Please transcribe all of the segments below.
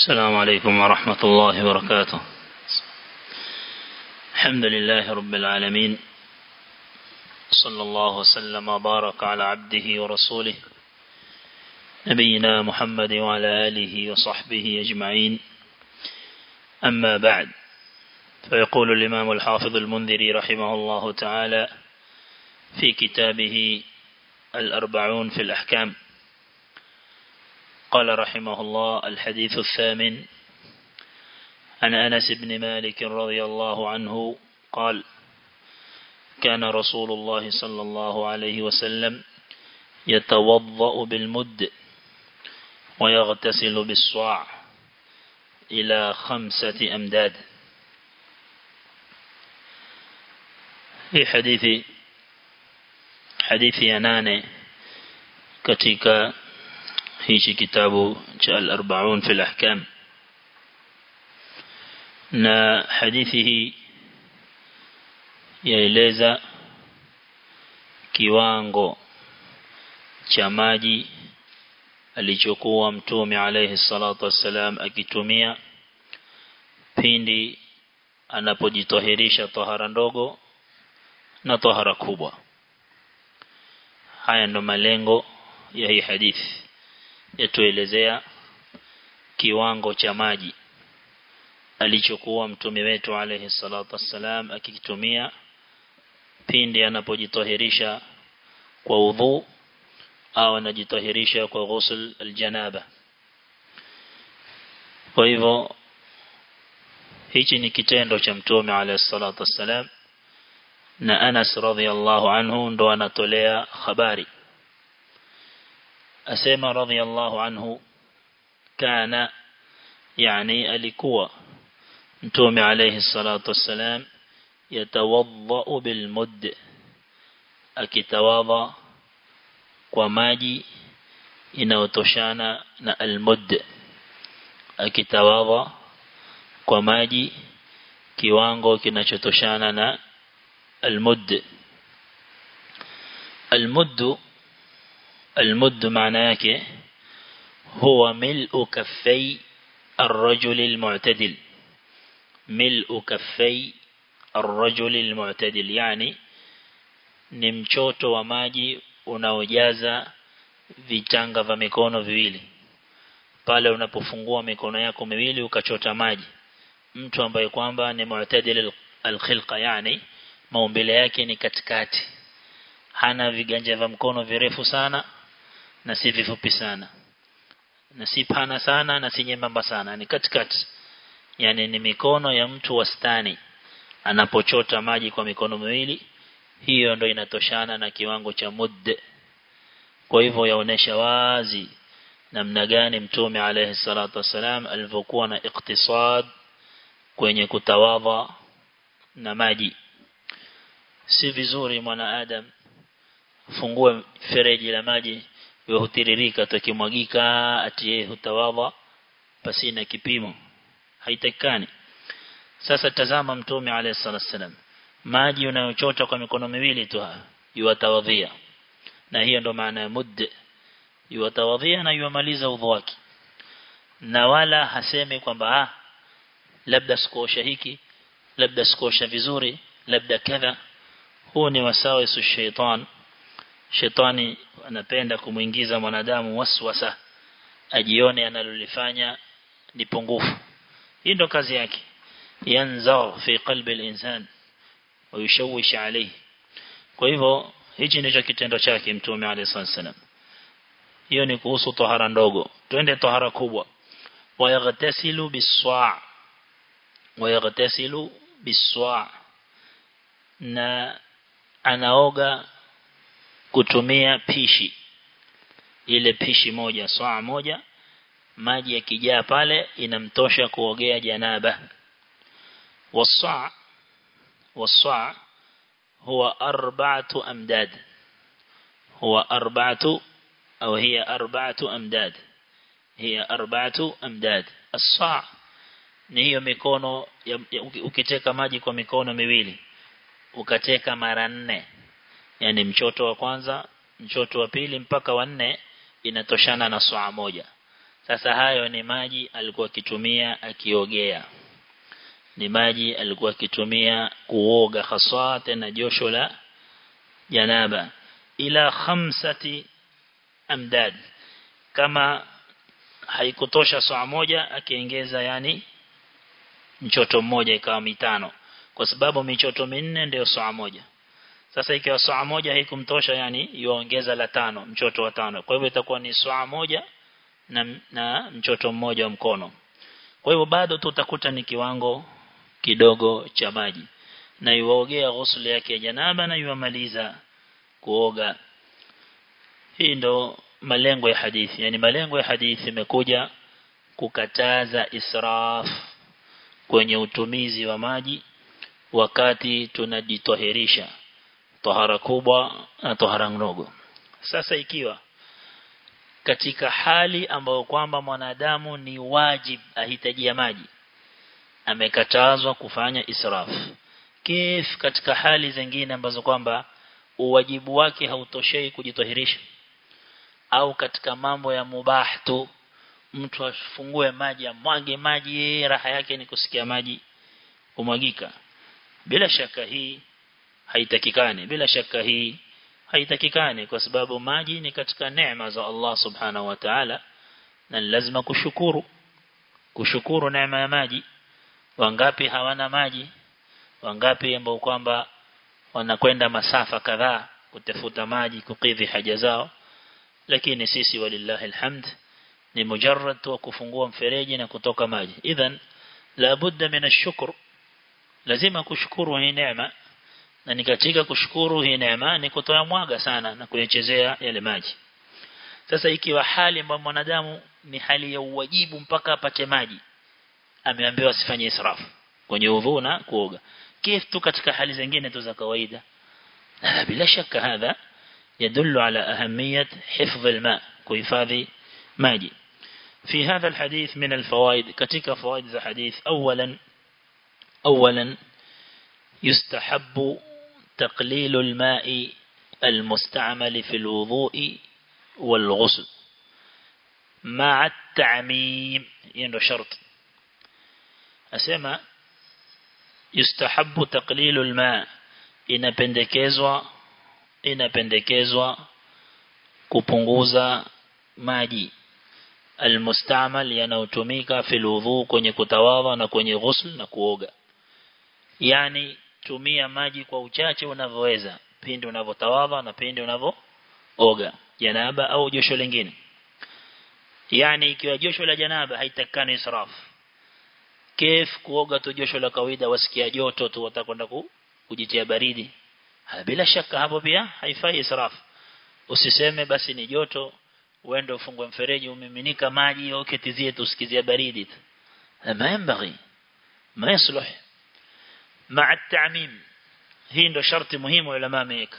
السلام عليكم ورحمة الله وبركاته. الحمد لله رب العالمين. صلى الله وسلم وبارك على عبده ورسوله نبينا محمد وعلى آله وصحبه أجمعين. أما بعد فيقول الإمام الحافظ المنذري رحمه الله تعالى في كتابه الأربعون في الأحكام قال رحمه الله الحديث الثامن. عن أنس بن مالك رضي الله عنه قال كان رسول الله صلى الله عليه وسلم يتوضأ بالمد ويغتسل بالصاع إلى خمسة أمداد. في حديث حديث يناني katika hichi kitabu cha al-arba'un fil ahkam. Na hadithi hii yaeleza kiwango cha maji alichokuwa mtume alayhi salatu wassalam akitumia pindi anapojitoherisha tahara ndogo na tahara kubwa. Haya ndo malengo ya hii hadithi yatuelezea kiwango cha maji alichokuwa mtume wetu alayhi salatu wassalam akikitumia pindi anapojitahirisha kwa udhu au anajitahirisha kwa ghusl aljanaba. Kwa hivyo hichi ni kitendo cha mtume alayhi salatu wassalam na Anas radhiallahu anhu ndo anatolea habari أسيما رضي الله عنه كان يعني ألكوا نتومي عليه الصلاة والسلام يتوضأ بالمد akitawadha kwa maji inayotoshana na almud akitawadha kwa maji kiwango kinachotoshana na almud almuddu المد معنى yake هو ملء كفي الرجل المعتدل ملء كفي الرجل المعتدل يعني ni mchoto wa maji unaojaza vichanga vya mikono viwili pale unapofungua mikono yako miwili ukachota maji mtu ambaye kwamba ni mu'tadil al-khilqa yani maumbile yake ni katikati hana viganja vya mkono virefu sana na si vifupi sana. Na si pana sana na si nyembamba sana. Ni katikati. Yani ni mikono ya mtu wastani. Anapochota maji kwa mikono miwili hiyo ndo inatoshana na kiwango cha mudd. Kwa hivyo yaonesha wazi namna gani mtume alayhi salatu wasalam alivyokuwa na iktisad kwenye kutawadha na maji. Si vizuri mwanadamu fungue fereji la maji hutiririka tukimwagika ati hutawadha pasina kipimo. Haitakani sasa tazama mtume alayhi salatu wasallam maji unayochota kwa mikono miwili tu yuwatawadhia. Na hiyo ndo maana ya mudd. Yuwatawadhia na yumaliza udhu wake. Na wala hasemi kwamba ah labda sikuosha hiki labda sikuosha vizuri labda kadha. Huu ni wasawisu shaitan shetani anapenda kumuingiza mwanadamu waswasa ajione analolifanya ni pungufu hii ndo kazi yake yanzar fi qalbi al-insan ويشوش عليه kwa hivyo hichi ndicho kitendo chake mtume alayhi wasallam hiyo ni kuhusu tahara ndogo twende tahara kubwa wayaghtasilu biswa' wayaghtasilu biswa' na anaoga kutumia pishi. Ile pishi moja saa moja maji yakijaa pale inamtosha kuogea janaba. Wasaa wasaa huwa arba'atu amdad. Huwa arba'atu au hiya arba'atu amdad. Hiya arba'atu amdad. As-saa ni hiyo mikono ukiteka maji kwa mikono miwili ukateka mara nne yani mchoto wa kwanza mchoto wa pili mpaka wa nne inatoshana na swaa moja. Sasa hayo ni maji alikuwa akitumia akiogea. Ni maji alikuwa akitumia kuoga haswa tena josho la janaba. Ila khamsati amdad. Kama haikutosha saa moja akiongeza yani mchoto mmoja ikawa mitano. Kwa sababu michoto minne ndio saa moja sasa ikiwa saa moja haikumtosha yani yuongeza la tano mchoto wa tano. Kwa hivyo itakuwa ni saa moja na, na mchoto mmoja wa mkono. Kwa hivyo bado tutakuta ni kiwango kidogo cha maji. Na yuogea ghusl yake ya janaba na yuamaliza kuoga. Hii ndo malengo ya hadithi. Yani malengo ya hadithi imekuja kukataza israf kwenye utumizi wa maji wakati tunajitoherisha tohara kubwa na tohara ndogo. Sasa ikiwa katika hali ambayo kwamba mwanadamu ni wajib ahitajia maji amekatazwa kufanya israf kif katika hali zingine ambazo kwamba uwajibu wake hautoshei kujitohirisha au katika mambo ya mubah tu mtu afungue maji amwage maji raha yake ni kusikia maji kumwagika. Bila shaka hii haitakikani. Bila shaka hii haitakikani kwa sababu maji ni katika neema za Allah subhanahu wa ta'ala na lazima kushukuru. Kushukuru neema ya maji. Wangapi hawana maji? Wangapi ambao kwamba wanakwenda masafa kadhaa kutafuta maji kukidhi haja zao? Lakini sisi walillahi alhamd ni mujarrad tu kufungua mfereji na kutoka maji. Idhan la budda min ashukr lazima kushukuru hii neema na ni katika kushukuru hii neema ni kutoa mwaga sana na kuyachezea yale maji sasa ikiwa hali ambayo mwanadamu ni hali ya uwajibu mpaka apate maji ameambiwa asifanye israfu kwenye udhu na kuoga kif tu katika hali zingine tu za kawaida na bila shaka hadha يدل على أهمية حفظ الماء كيفاذي ماجي في هذا الحديث من الفوائد كتك فوائد الحديث أولا أولا يستحب تقليل الماء المستعمل في الوضوء والغسل مع التعميم. ينو شرط؟ أسيما يستحب تقليل الماء إنا بندكيزوا إنا بندكيزوا كوبونغوزا مادي المستعمل ينو تميكا في الوضوء كوني كتواضا نكوني غسل نكووغا. يعني tumia maji kwa uchache unavyoweza pindi unavyotawadha na pindi unavooga janaba au josho lingine. Yani ikiwa josho la janaba haitakani israf kif kuoga tu josho la kawaida wasikia joto tu watakwenda kujitia baridi. Bila shaka hapo pia haifai israf usiseme basi ni joto uende ufungue mfereji umiminika maji au ketizie tusikizie baridi ma yanbaghi ma yasluh مع التعميم هين hii ndo sharti muhimu ulama ameweka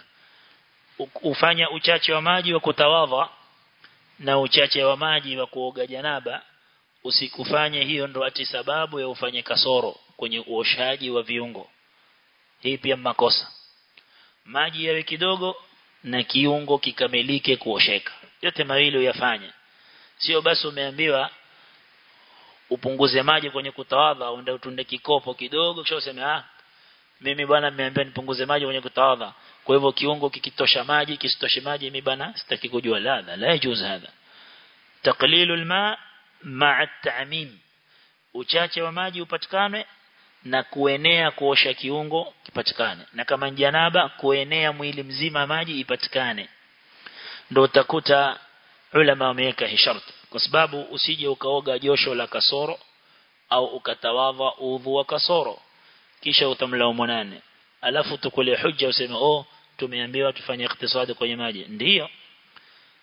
ufanya uchache wa maji wa kutawadha na uchache wa maji wa kuoga janaba usikufanye hiyo ndo ati sababu ya ufanye kasoro kwenye uoshaji wa viungo. Maji yawe kidogo na kiungo kikamilike kuosheka. Yote mawili uyafanye. Sio basi umeambiwa upunguze maji kwenye kutawadha uende utunde kikopo kidogo kisha useme ah mimi bwana nimeambiwa nipunguze maji kwenye kutawadha. Kwa hivyo kiungo kikitosha maji kisitoshe maji mimi bwana sitaki kujua ladha. La yajuz hadha. Taqlilu alma ma'a at-ta'mim. Uchache wa maji upatikane na kuenea kuosha kiungo kipatikane. Na kama janaba kuenea mwili mzima maji ipatikane. Ndio utakuta ulama wameweka hii sharti kwa sababu usije ukaoga josho la kasoro au ukatawadha udhu wa kasoro kisha utamlaumu nane alafu tukule hujja useme oh tumeambiwa tufanye iktisadi kwenye maji ndiyo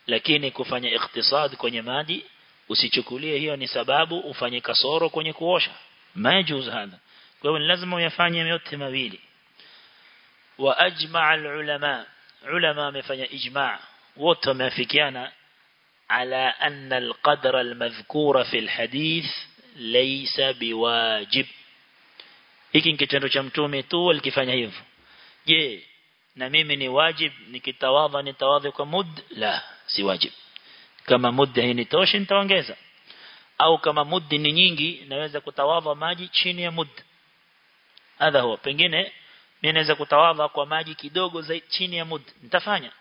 lakini kufanya iktisadi kwenye maji usichukulie hiyo ni sababu ufanye kasoro kwenye kuosha majuz hadha kwa hivyo lazima uyafanye yote mawili wa ajma' al-ulama ulama wamefanya ijma' wote wameafikiana على أن القدر المذكور في الحديث ليس بواجب hiki kitendo cha mtume tu alikifanya hivyo. Je na mimi ni wajib? Nikitawadha nitawadhi kwa mud? La si wajib. Kama mud hainitoshi nitaongeza. Au kama muddi ni nyingi naweza kutawadha maji chini ya mud. Hadha huwa. Pengine mimi naweza kutawadha kwa maji kidogo zaidi chini ya mud. Nitafanya.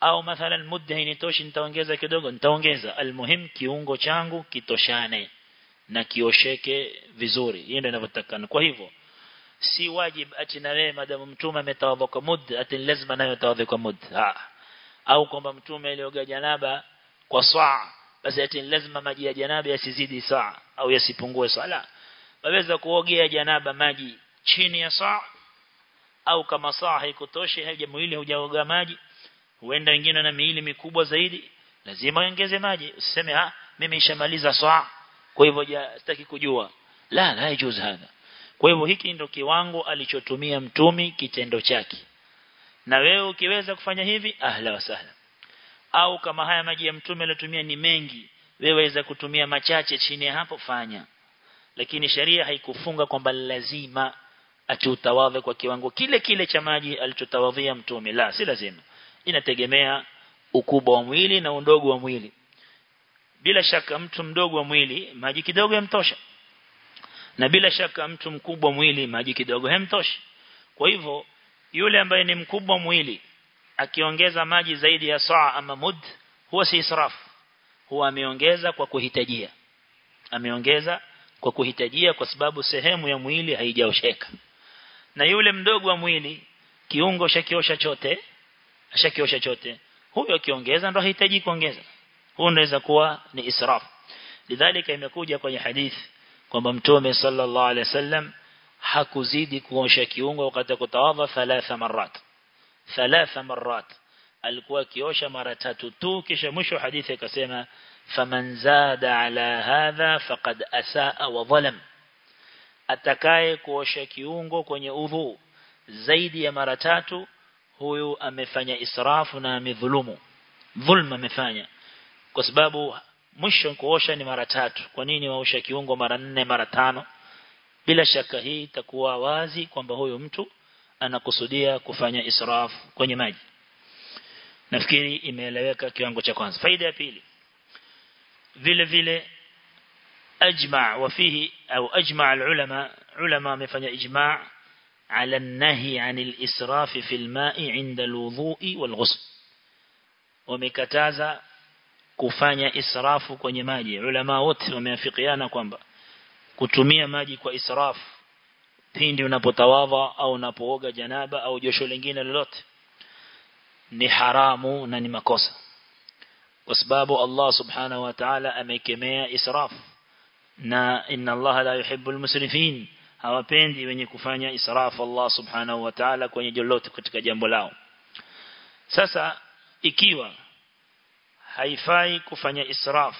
Au mathalan mudda hainitoshi nitaongeza kidogo. Nitaongeza. Almuhim kiungo changu kitoshane na kiosheke vizuri. Hiyo ndio inavyotakana. Kwa hivyo si wajib ati na wewe madamu mtume ametawadha kwa mud ati lazima nayo tawadha kwa mud. Ha. au kwamba mtume alioga janaba kwa saa basi ati lazima maji ya janaba yasizidi saa au yasipungue sala waweza kuogea janaba maji chini ya saa au kama saa haikutoshi haja mwili hujaoga maji huenda wengine na miili mikubwa zaidi lazima ongeze maji. Useme ah mimi nishamaliza saa kwa hivyo sitaki kujua. La la yajuz hadha kwa hivyo hiki ndio kiwango alichotumia mtumi kitendo chake. Na wewe ukiweza kufanya hivi ahla wa sahla. Au kama haya maji ya mtume aliyotumia ni mengi wewe waweza kutumia machache chini ya hapo fanya. Lakini sharia haikufunga kwamba lazima atiutawadhe kwa kiwango kile kile cha maji alichotawadhia mtume la si lazima. Inategemea ukubwa wa mwili na undogo wa mwili bila shaka mtu mdogo wa mwili maji kidogo yamtosha. Na bila shaka mtu mkubwa mwili maji kidogo hemtoshi kwa hivyo yule ambaye ni mkubwa mwili akiongeza maji zaidi ya saa ama mud huwa si israfu. Huwa ameongeza kwa kuhitajia. Ameongeza kwa kuhitajia kwa sababu sehemu ya mwili haijaosheka. Na yule mdogo wa mwili kiungo shakiosha chote ashakiosha chote huyo akiongeza ndo hahitaji kuongeza huyo unaweza kuwa ni israf. Lidhalika imekuja kwenye hadithi kwamba mtume sallallahu alaihi wasallam hakuzidi kuosha kiungo wakati kutawadha thalatha marat thalatha marat alikuwa akiosha mara tatu tu kisha mwisho hadithi akasema faman zada ala hadha faqad asaa wa dhalam atakaye kuosha kiungo kwenye udhu zaidi ya mara tatu huyu amefanya israfu na amedhulumu. Dhulma amefanya kwa sababu mwisho kuosha ni mara tatu kwa nini waosha kiungo mara nne mara tano bila shaka hii itakuwa wazi kwamba huyu mtu anakusudia kufanya israfu kwenye maji nafikiri imeeleweka kiwango cha kwanza faida ya pili vile vile ajma wafihi au ajma alulama ulama wamefanya ijma على النهي عن الإسراف في الماء عند الوضوء والغسل ومكتازا kufanya israfu kwenye maji. Ulama wote wameafikiana kwamba kutumia maji kwa israfu pindi unapotawadha au unapooga janaba au josho lingine lolote ni haramu na ni makosa. Kwa sababu Allah subhanahu wa ta'ala amekemea israfu. Na inna Allah la yuhibbu almusrifin hawapendi wenye kufanya israfu Allah subhanahu wa ta'ala kwenye jolote katika jambo lao. Sasa ikiwa haifai kufanya israf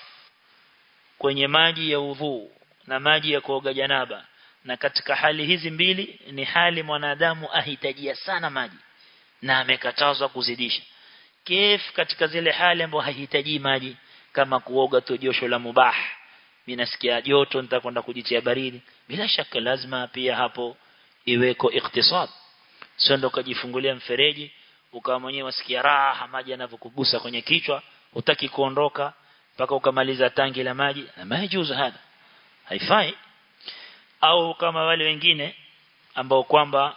kwenye maji ya udhu na maji ya kuoga janaba. Na katika hali hizi mbili ni hali mwanadamu ahitajia sana maji na amekatazwa kuzidisha. Kif katika zile hali ambazo hahitaji maji kama kuoga tu josho la mubah. Mimi nasikia joto nitakwenda kujitia baridi. Bila shaka lazima pia hapo iweko iktisad sio ndo kujifungulia mfereji ukawa mwenyewe wasikia raha maji yanavyokugusa kwenye kichwa utaki kuondoka mpaka ukamaliza tangi la maji. Na majuzu hada haifai. Au kama wale wengine ambao kwamba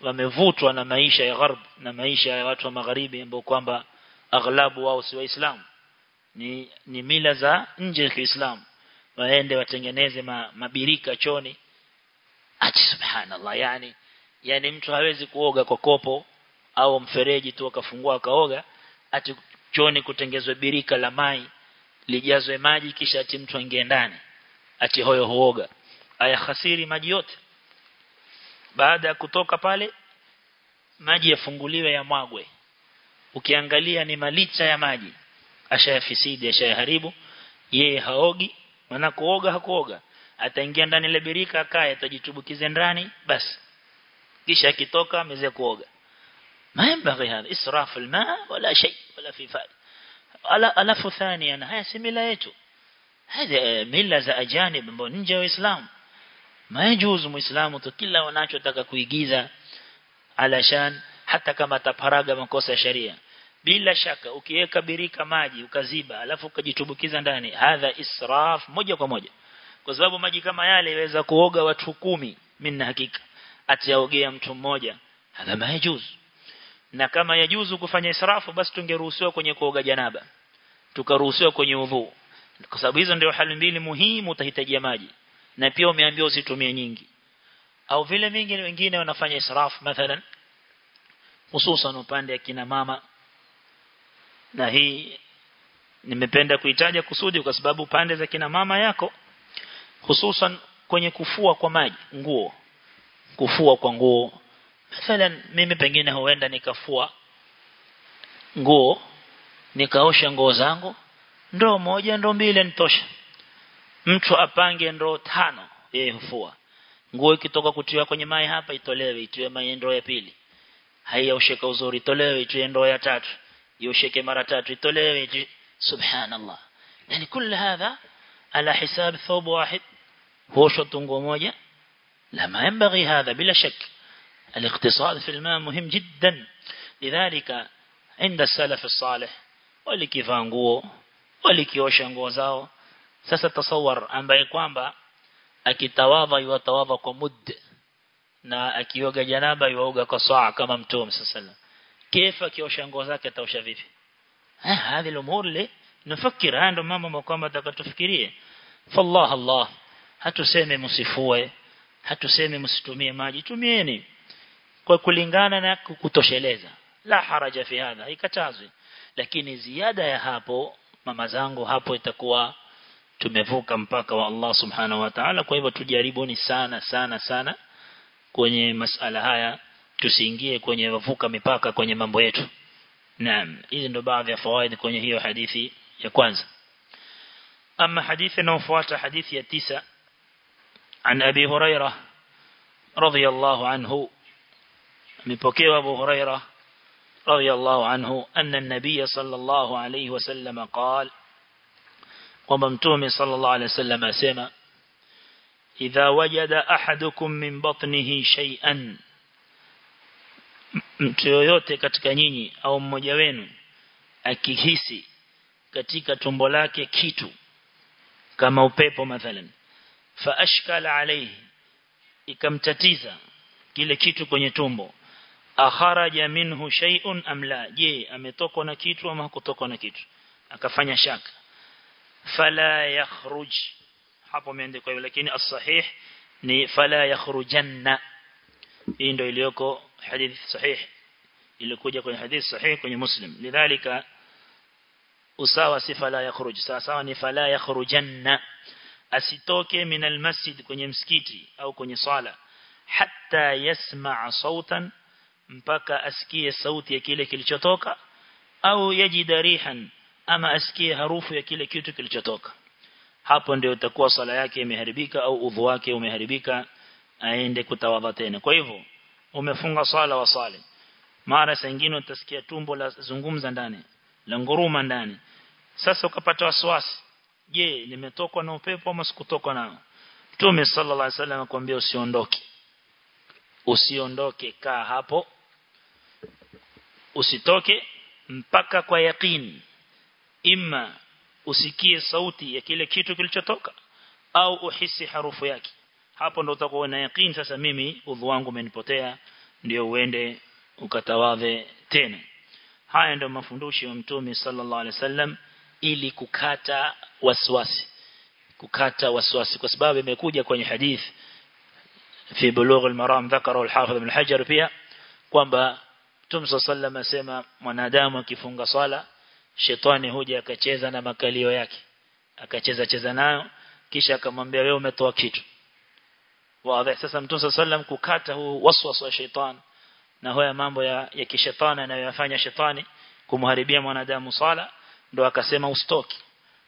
wamevutwa na maisha ya gharb na maisha ya watu wa magharibi ambao kwamba aghlabu wao si waislamu. Ni ni mila za nje ya Kiislamu. Waende watengeneze ma, mabirika choni. Ati subhanallah yani yani mtu hawezi kuoga kwa kopo au mfereji tu akafungua akaoga ati choni kutengezwe birika la mai lijazwe maji kisha ati mtu aingie ndani ati hoyo huoga. Aya khasiri maji yote. Baada ya kutoka pale maji yafunguliwe ya mwagwe ukiangalia ni malicha ya maji. Ashayafisidi ashayaharibu. Yeye haogi maana kuoga hakuoga. Ataingia ndani ile birika akae atajitubukize ndani basi. Kisha akitoka ameze kuoga ما ينبغي هذا إسراف الماء ولا شيء ولا في فائدة ألف ثانيا هيا سميلة yetu هذا mila za ajanib ambao nje wa Uislamu majuzu muislamu tu kila wanachotaka kuigiza alashan hata kama taparaga makosa ya sharia bila shaka ukiweka birika maji ukaziba alafu ukajitumbukiza ndani hadha israf moja kwa moja kwa sababu maji kama yale yaweza kuoga watu kumi mimi hakika ataogea mtu mmoja hadha majuz na kama yajuzu kufanya israfu basi tungeruhusiwa kwenye kuoga janaba. Tukaruhusiwa kwenye udhu kwa sababu hizo ndio hali mbili muhimu utahitajia maji. Na pia umeambiwa usitumie nyingi. Au vile mingi wengine wanafanya israf mathalan hususan upande ya kina mama. Na hii nimependa kuitaja kusudi kwa sababu pande za kina mama yako hususan kwenye kufua kwa maji nguo. Kufua kwa nguo Mathalan mimi pengine huenda nikafua nguo nikaosha nguo zangu ndoo moja ndoo mbili nitosha. Mtu apange ndoo tano yeye hufua. Nguo ikitoka kutiwa kwenye mai hapa itolewe itiwe mai ndo ya pili. Haiyaosheka uzuri itolewe itiwe ndo ya tatu. Yosheke mara tatu itolewe iti subhanallah. Yani kila hadha ala hisab thobu wahid. Huosha tungo moja la maembaghi hadha bila shaka الاقتصاد في الماء مهم جدا لذلك عند السلف الصالح walikivaa nguo walikiosha nguo zao sasa tasawar ambaye kwamba akitawadha yatawadha kwa mud na akioga janaba yuoga kwa saa kama mtume sasa kifa akiosha nguo zake ataosha vipi ah hadi الامور اللي نفكر ndo mambo kwamba takatufikirie fallah allah hatuseme msifue hatuseme msitumie maji tumieni kwa kulingana na kutosheleza la haraja fi hadha haikatazwi lakini ziada ya hapo mama zangu hapo itakuwa tumevuka mpaka wa Allah subhanahu wa ta'ala kwa hivyo tujaribuni sana sana sana kwenye masala haya tusiingie kwenye vuka mipaka kwenye mambo yetu naam hizi ndo baadhi ya fawaid kwenye hiyo hadithi ya kwanza ama hadithi inayofuata hadithi ya tisa عن أبي هريرة رضي الله عنه amepokewa Abu Huraira radhiallahu anhu anna an-nabiy sallallahu alayhi wasallam qala kwamba mtume sallallahu alayhi wasallam asema idha wajada ahadukum min batnihi shay'an mtu yoyote katika nyinyi au mmoja wenu akihisi katika tumbo lake kitu kama upepo mathalan fa ashkala alayhi ikamtatiza kile kitu kwenye tumbo akharaja minhu shay'un am la? Je ametokwa na kitu ama hakutokwa na kitu? Akafanya shaka. Fala yakhruj. Hapo imeandikwa hivyo lakini as-sahih ni fala yakhrujanna. Hii ndio iliyoko hadith sahih. Ilikuja kwenye hadith sahih kwenye muslim. Lidhalika usawa si fala yakhruj. Sawa ni fala yakhrujanna. Asitoke min almasjid kwenye msikiti au kwenye sala hatta yasma' sautan mpaka asikie sauti ya kile kilichotoka au yajida rihan ama asikie harufu ya kile kitu kilichotoka. Hapo ndio itakuwa sala yake imeharibika au udhu wake umeharibika aende kutawadha tena. Kwa hivyo umefunga sala wa sali mara nyingine utasikia tumbo la zungumza ndani la nguruma ndani. Sasa ukapata wasiwasi. Je nimetokwa na upepo ama sikutokwa nao? Mtume sallallahu alaihi wasallam akwambia usiondoke. Usiondoke kaa hapo usitoke mpaka kwa yakini imma usikie sauti ya kile kitu kilichotoka au uhisi harufu yake. Hapo ndo utakuwa na yakini sasa mimi udhu wangu umenipotea ndio uende ukatawadhe tena. Haya ndio mafundisho ya Mtume sallallahu alaihi wasallam ili kukata waswasi kukata waswasi kwa sababu imekuja kwenye hadith fi bulugh al-maram dhakara al-hafidh ibn hajar pia kwamba Mtume sallam asema mwanadamu akifunga swala shetani huja akacheza na makalio yake akacheza cheza nayo kisha akamwambia wewe umetoa kitu. Wazi. Sasa Mtume sallam kukata huu waswasi wa shetani na haya mambo ya, ya kishetani anayoyafanya shetani kumharibia mwanadamu swala ndo akasema ustoki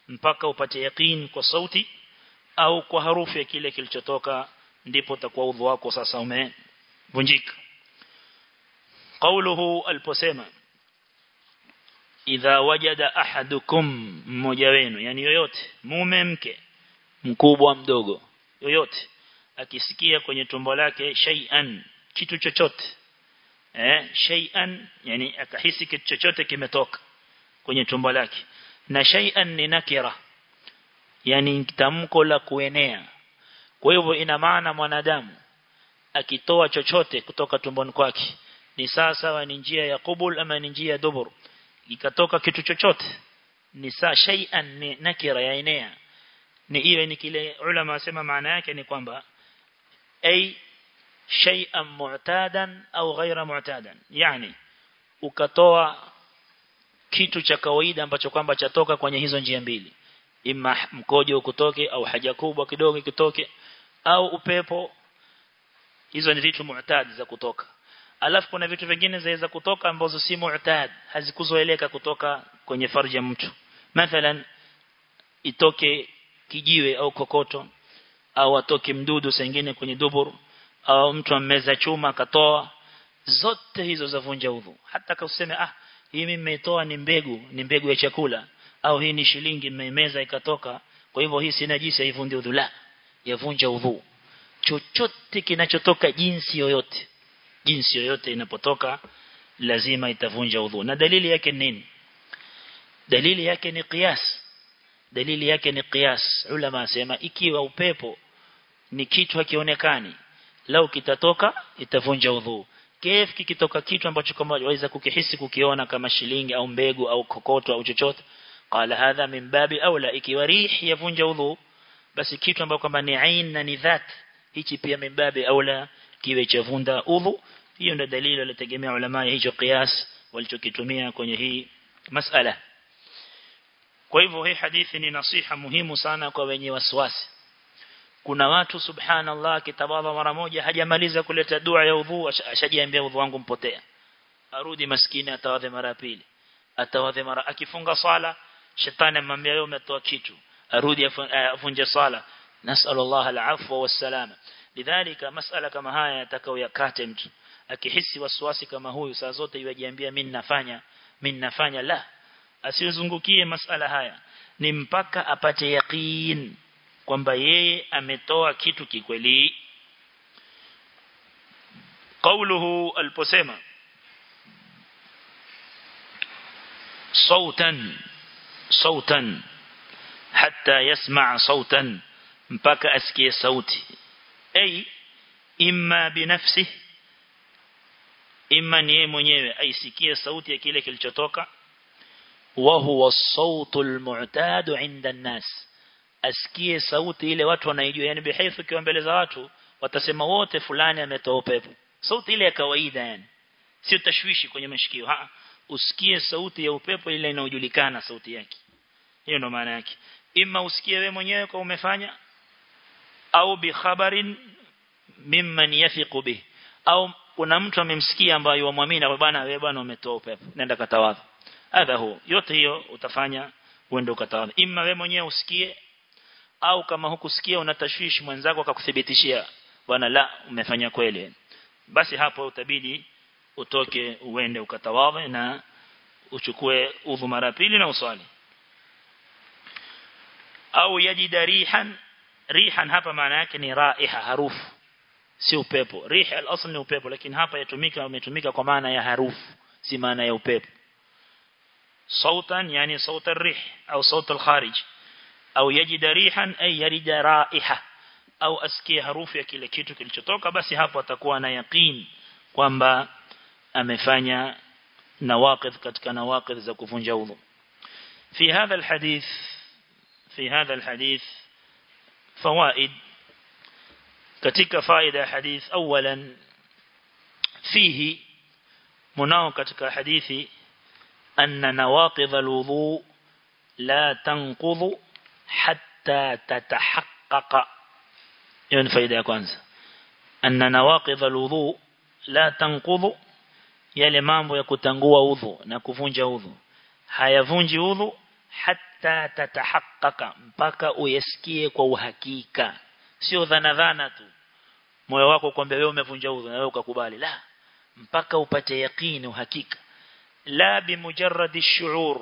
mpaka upate yaqeen kwa sauti au kwa harufu ya kile kilichotoka ndipo utakuwa udhu wako sasa umevunjika قوله aliposema idha wajada ahadukum mmoja wenu yani yoyote mume mke mkubwa mdogo yoyote akisikia kwenye tumbo lake shay'an kitu chochote eh shay'an yani akahisi kitu chochote kimetoka kwenye tumbo lake na shay'an ni nakira yani tamko la kuenea kwa hivyo ina maana mwanadamu akitoa chochote kutoka tumboni kwake ni sawa ni njia ya qubul ama ni njia ya dubur. Ikatoka kitu chochote ni saa shay'an ni nakira ya enea. Ni ile ni kile ulama wasema maana yake ni kwamba ay shay'an mu'tadan au ghaira mu'tadan. Yani ukatoa kitu cha kawaida ambacho kwamba chatoka kwenye hizo njia mbili. Imma mkojo ukotoke au haja kubwa kidogo kitoke au upepo. Hizo ni vitu mu'tad za kutoka alafu kuna vitu vingine zaweza kutoka ambazo si mu'tad hazikuzoeleka kutoka kwenye farji ya mtu. Mathalan itoke kijiwe au kokoto au atoke mdudu sengine kwenye dubur au mtu ameza chuma akatoa zote hizo zavunja udhu. Hata kauseme ah hii mimi nimetoa ni mbegu ni mbegu ya chakula au hii ni shilingi nimemeza ikatoka kwa hivyo hii si najisi haivunji udhu. La yavunja udhu. Chochote kinachotoka jinsi yoyote jinsi yoyote inapotoka lazima itavunja udhu na dalili yake nini? Dalili yake ni qiyas. Dalili yake ni qiyas. Ulama asema ikiwa upepo ni kitu hakionekani lau kitatoka itavunja udhu kif kikitoka kitu ambacho kama waweza kukihisi kukiona kama shilingi au mbegu au kokoto au chochote. Qala hadha min babi aula ikiwa rih yavunja udhu basi kitu ambacho kwamba ni ain na ni dhat hichi pia min babi aula kiwe chavunda udhu hiyo ndio dalili walitegemea ulama hicho qiyas walichokitumia kwenye hii masala. Kwa hivyo hii hadithi ni nasiha muhimu sana kwa wenye wasiwasi. Kuna watu subhanallah kitawadha mara moja hajamaliza kuleta dua ya udhu ashajiambia udhu wangu mpotea. Arudi maskini atawadhe mara pili. Atawadhe mara akifunga sala shetani amwambia wewe umetoa kitu. Arudi afunje sala nasallallahu alafwa wassalama. Lidhalika masala kama haya atakao yakate mtu akihisi wasiwasi kama huyu saa zote yajiambia mimi nafanya mimi nafanya la asizungukie masala haya ni mpaka apate yaqeen kwamba yeye ametoa kitu kikweli قوله البسمة صوتا صوتا حتى يسمع صوتا mpaka asikie sauti ay imma binafsi imma ni yeye mwenyewe aisikie sauti ya kile kilichotoka. Wa huwa as-sautul mu'tad 'inda an-nas. Asikie sauti ile watu wanaijua. Yani bihaifu kiwa watu watasema wote fulani ametoa upepo. Sauti ile ya kawaida yani. Sio tashwishi kwenye mashikio. Ha usikie sauti ya upepo ile inayojulikana sauti yake. Hiyo ndo maana yake. Imma usikie wewe mwenyewe kwa umefanya au bi khabarin mimman yafiqu bih au kuna mtu amemsikia ambaye wamwamini bwana wewe bwana umetoa upepo nenda katawadha hadha huo. Yote hiyo utafanya uende ukatawadha imma wewe mwenyewe usikie au kama hukusikia unatashwishi mwenzako akakuthibitishia bwana la umefanya kweli. Basi hapo utabidi utoke uende ukatawadha na uchukue udhu mara pili na uswali. Au yajida rihan rihan hapa maana yake ni raiha harufu si upepo riha al-asl ni upepo lakini hapa yatumika umetumika kwa maana ya harufu si maana ya upepo sautan yani saut ar-rih au saut al-kharij au yajida rihan ay yarida raiha au asikie harufu ya kile kitu kilichotoka basi hapo atakuwa na yaqeen kwamba amefanya nawaqidh katika nawaqidh za kuvunja udhu هذا الحديث في الحديث فوائد katika faida hadith awalan fihi munao katika hadithi anna nawaqidh alwudu la tanqudhu hatta tatahaqqaqa hiyo ni faida ya kwanza. Anna nawaqidh alwudu la tanqudhu yale mambo ya kutangua udhu na kuvunja udhu hayavunji udhu hatta tatahaqqaqa mpaka uyasikie kwa uhakika sio dhana dhana tu. Moyo wako kwamba wewe umevunja udhu na wewe ukakubali. La mpaka upate yaqini uhakika. La bimujarradi ash-shu'ur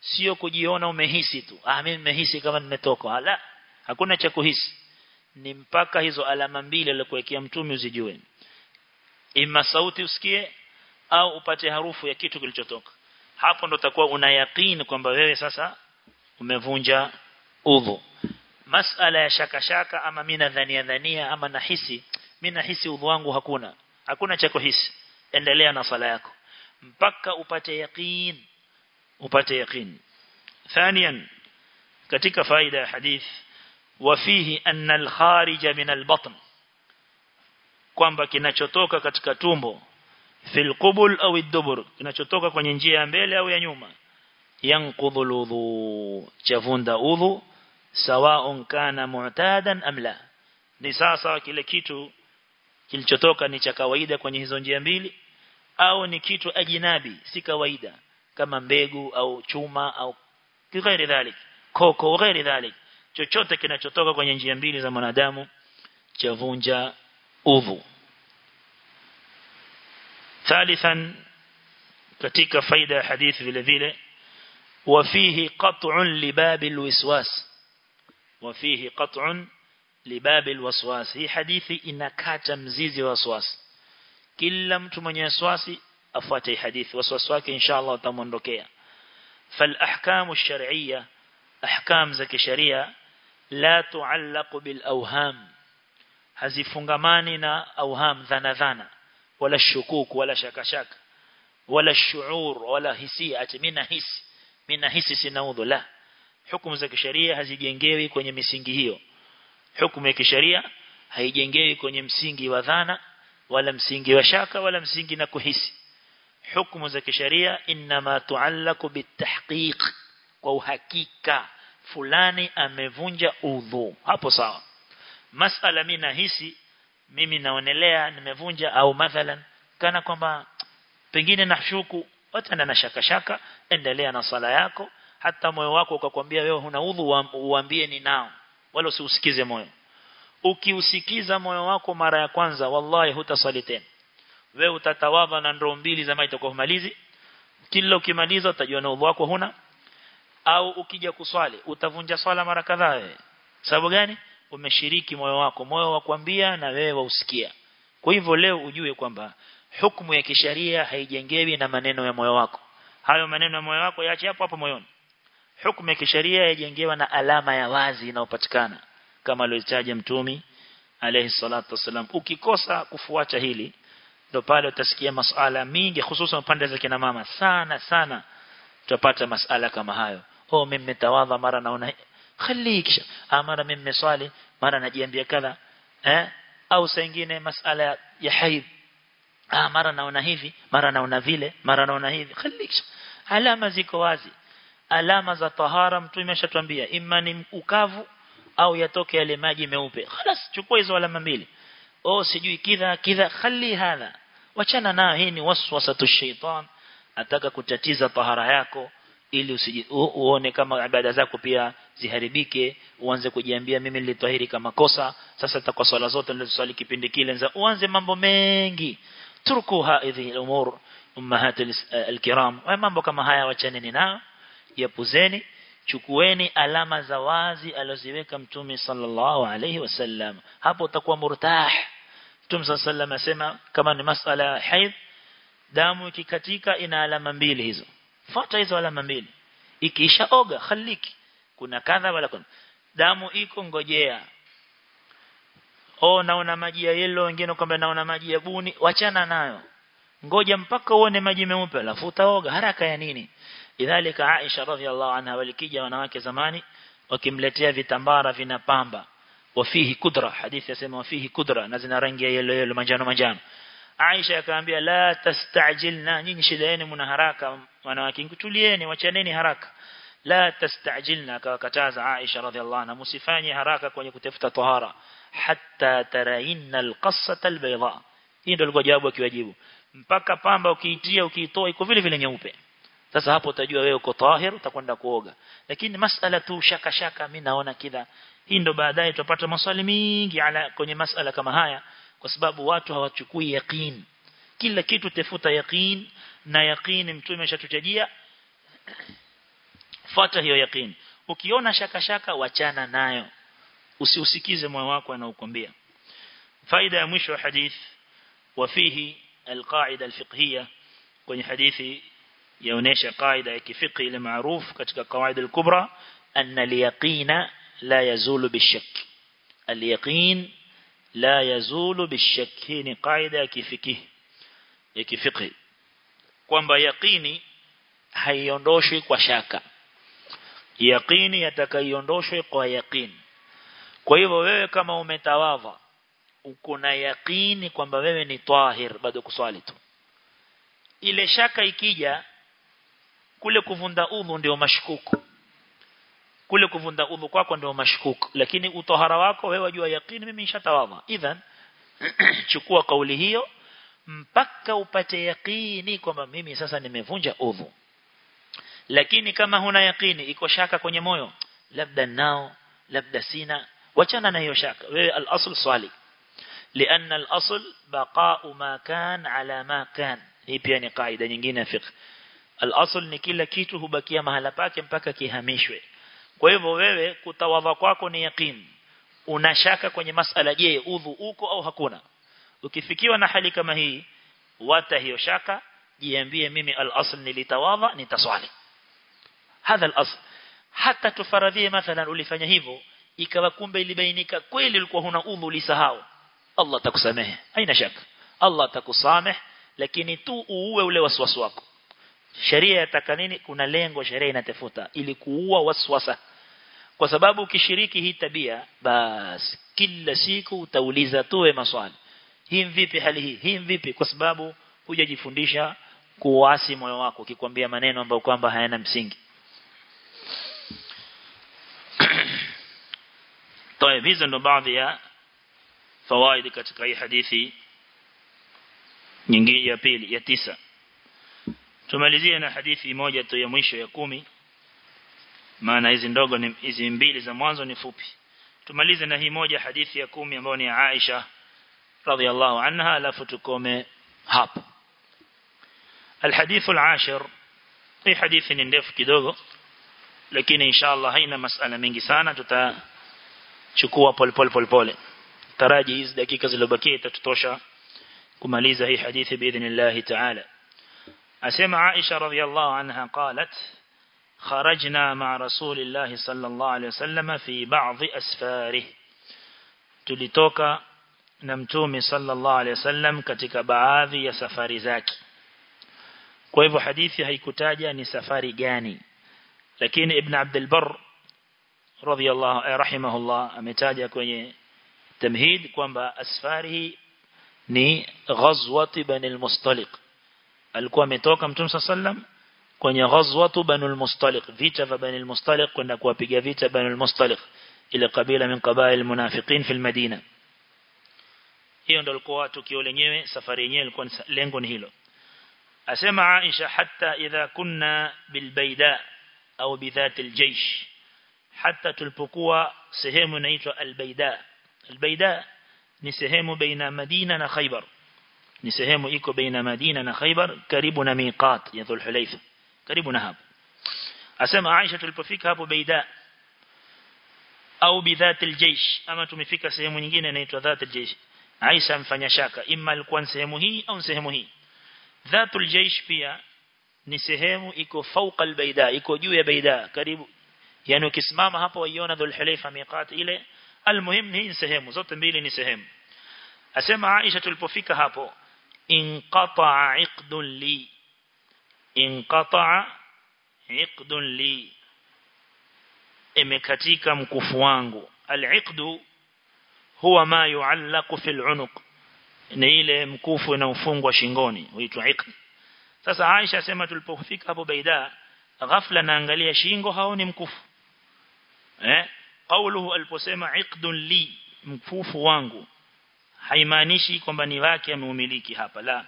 sio kujiona umehisi tu. Ah mimi nimehisi kama nimetoka. La hakuna cha kuhisi. Ni mpaka hizo alama mbili alizokuwekea mtume uzijue. Ima sauti usikie au upate harufu ya kitu kilichotoka. Hapo ndo utakuwa una yakini kwamba wewe sasa umevunja udhu masala ya shaka shaka ama mimi nadhania dhania ama nahisi mimi nahisi udhu wangu hakuna hakuna cha kuhisi endelea na sala yako mpaka upate yaqeen upate yaqeen ثانيا katika faida ya hadith wafihi anna al-kharij min al-batn kwamba kinachotoka katika tumbo fil qubul au ad-dubur kinachotoka kwenye njia ya mbele au ya nyuma yanqudhu al-wudu chavunda udhu sawa'un kana mu'tadan am la ni sasa kile kitu kilichotoka ni cha kawaida kwenye hizo njia mbili au ni kitu ajinabi si kawaida kama mbegu au chuma au ghairi dhalik koko ghairi dhalik chochote kinachotoka kwenye njia mbili za mwanadamu chavunja udhu ثالثا katika faida ya hadithi vile vile وفيه قطع لباب الوسواس وفيه قطع لباب الوسواس. هي حديث إن كاتم زيزي وسواس. كلم تمن يسواسي أفواتي حديث وسواسواك إن شاء الله تمن ركيا فالأحكام الشرعية أحكام زك شريعة لا تعلق بالأوهام. هذه فنغمانينا أوهام ذانا ذانا. ولا الشكوك ولا شك شك ولا الشعور ولا هسيئة من هس من هس سنوذ لا hukumu za kisheria hazijengewi kwenye misingi hiyo. Hukumu ya kisheria haijengewi kwenye msingi wa dhana wala msingi wa shaka wala msingi na kuhisi. Hukumu za kisheria inma tuallaku bitahqiq kwa uhakika fulani amevunja udhu. Hapo sawa. Masala mimi nahisi mimi naonelea nimevunja au mathalan kana kwamba pengine nashuku watana na shaka shaka endelea na sala yako hata moyo wako ukakwambia wewe huna udhu uambie ni nao wala usiusikize moyo. Ukiusikiza moyo wako mara ya kwanza wallahi hutasali tena. Wewe utatawadha na ndoo mbili za maji utakomalizi kila ukimaliza utajua na udhu wako huna. Au ukija kuswali utavunja swala mara kadhaa wewe. Sababu gani? Umeshiriki moyo wako moyo wa kuambia na wewe wausikia kwa hivyo leo ujue kwamba hukumu ya kisharia haijengewi na maneno ya moyo wako. Hayo maneno ya moyo wako yaache hapo hapo moyoni hukumu ya kisheria yajengewa na alama ya wazi inayopatikana kama aliyotaja mtumi alayhi salatu wasalam ukikosa kufuata hili ndo pale utasikia masuala mingi hususan pande za kina mama. Sana sana tutapata masuala kama hayo. Oh mimi nimetawadha mara naona khalikisha mara mimi nimeswali mara najiambia kadha eh? Au saa nyingine masuala ya haid. Ah mara naona hivi mara naona vile mara naona hivi khalikisha alama ziko wazi alama za tahara mtu ameshatuambia imma ni ukavu au yatoke yale maji meupe خلاص chukua hizo alama mbili oh sijui kidha kidha khali hadha wachana na hii ni waswasatu shaitan ataka kutatiza tahara yako ili usiji, uone kama ibada zako pia ziharibike uanze kujiambia mimi nilitahiri kama kosa sasa takwa swala zote nilizoswali kipindi kile nza uanze mambo mengi turkuha hizi umur ummahat alkiram mambo kama haya wachaneni nao yapuzeni chukueni alama za wazi aloziweka mtume sallallahu alayhi wasallam. Hapo utakuwa murtah. Mtume sallallahu asema kama ni masala ya haid damu ikikatika ina alama mbili hizo. Fuata hizo alama mbili. Ikiisha oga khaliki. Kuna kadha wala kuna. Damu iko ngojea. Oh naona maji ya yellow wengine kwamba naona maji ya buni. Wachana nayo. Ngoja mpaka uone maji meupe alafu utaoga. Haraka ya nini idhalika Aisha radhiallahu anha walikija wanawake zamani wakimletea vitambara vinapamba wafihi kudra hadithi yasema wafihi kudra na zina rangi ya yellow yellow manjano manjano. Aisha akaambia la tastajilna nyinyi shida mna haraka wanawake tulieni wachaneni haraka. La tastajilna akawakataza Aisha radhiallahu anha msifanye haraka kwenye kutafuta tahara hatta tarainna alqassata albayda. Hii ndio ilikuwa jawabu akiwajibu. Mpaka pamba ukiitia ukiitoa iko vile vile nyeupe sasa hapo utajua wewe uko tahir utakwenda kuoga lakini masala tu shaka shaka mimi naona kidha hii ndo baadaye tutapata maswali mingi ala kwenye masala kama haya kwa sababu watu hawachukui yaqeen kila kitu tafuta yaqeen na yaqeen mtume ameshatutajia fuata hiyo yaqeen ukiona shaka shaka wachana nayo usiusikize moyo wako anaokuambia faida ya mwisho wa hadith وفيه القاعدة الفقهية kwenye hadithi yaonesha kaida ya kifiki ile maarufu katika kawaida al-kubra anna al-yaqina la yazulu bishak al-yaqin la yazulu bishak hii ni kaida ya kifiki ya kifiki kwamba yaqini haiondoshwi kwa shaka. Yaqini yatakaiondoshwe kwa yaqini kwa hivyo wewe kama umetawadha uko na yaqini kwamba wewe ni tahir bado kuswali tu. Ile shaka ikija kule kuvunda udhu ndio mashkuku kule kuvunda udhu kwako ndio mashkuku lakini utohara wako wewe wajua yaqini mimi nishatawadha idhan chukua kauli hiyo mpaka upate yaqini kwamba mimi sasa nimevunja udhu lakini kama huna yaqini iko shaka kwenye moyo labda nao labda sina wachana na hiyo shaka wewe al-asl swali لأن الأصل بقاء ما كان على ما كان hii pia ni kaida nyingine ya fiqh al-asl ni kila kitu hubakia mahala pake mpaka kihamishwe. Kwa hivyo wewe kutawadha kwako ni yakin unashaka kwenye masala je udhu uko au hakuna? Ukifikiwa na hali kama hii wata hiyo shaka jiambie mimi al-asl nilitawadha nitaswali. Hadha al-asl. Hata tufaradhie mathalan ulifanya hivyo ikawa kumbe ilibainika kweli ulikuwa huna udhu ulisahau. Allah atakusamehe. Haina shaka. Allah atakusameh lakini tu uue ule waswasi wako sheria yataka nini kuna lengo sheria inatafuta ili kuua waswasa kwa sababu ukishiriki hii tabia bas kila siku utauliza tuwe maswali hii vipi hali hii hii vipi kwa sababu hujajifundisha kuasi moyo wako ukikwambia maneno ambayo kwamba hayana msingi طيب hizo ndo baadhi ya fawaid katika hii hadithi nyingine ya pili ya tisa tumalizie na hadithi moja tu ya mwisho ya kumi maana hizi ndogo ni hizi mbili za mwanzo ni fupi tumalize na hii moja hadithi ya kumi ambayo ni Aisha radhiallahu anha alafu tukome hapo الحديث العاشر hii hadithi ni ndefu kidogo lakini inshallah haina masala mengi sana tutachukua pole pole pole pole taraji hizi dakika zilizobakia itatutosha kumaliza hii hadithi biidhnillah ta'ala أسمع عائشة رضي الله عنها قالت خرجنا مع رسول الله صلى الله عليه وسلم في بعض أسفاره. تلتوك نمتوم صلى الله عليه وسلم كتك بعاذي سفاري ذاك كويف حديثي هي كتاجة نسفاري جاني. لكن ابن عبد البر رضي الله رحمه الله أمتاجة كوني تمهيد كوانبا أسفاره ni ghazwat bani al-mustaliq alikuwa ametoka mtume sallam kwenye ghazwat bani al-mustaliq vita vya bani al-mustaliq kwenda kuwapiga vita bani al-mustaliq ile kabila min qabail munafiqin fi al-madina hiyo ndio ilikuwa tukio lenyewe safari yenyewe ilikuwa lengo ni hilo asema Aisha hatta idha kunna bilbayda au bidhat aljaysh hatta tulipokuwa sehemu inaitwa albayda albayda ni sehemu baina Madina na Khaybar ni sehemu iko baina Madina na Khaybar karibu na miqat ya Dhul Hulayfa karibu na hapo asema Aisha tulipofika hapo Baida au bidhat aljaysh ama tumefika sehemu nyingine inaitwa dhat aljaysh Aisha mfanya shaka imma alikuwa sehemu hii au sehemu hii dhatul jaysh pia ni sehemu iko fauqa albayda iko juu ya baida karibu yani ukisimama hapo waiona dhul hulayfa miqat ile almuhim hii sehemu zote mbili ni sehemu asema Aisha tulipofika hapo inqata'a iqdun li. Inqata'a iqdun li. Imekatika mkufu wangu. Al-iqdu huwa ma yu'allaqu fil 'unuq. Ni ile mkufu unaofungwa shingoni huitwa iqd. Sasa Aisha sema tulipofika hapo Baida ghafla naangalia shingo haoni mkufu. Eh? Kauluhu aliposema iqdun li mkufu wangu haimaanishi kwamba ni wake ameumiliki hapa la.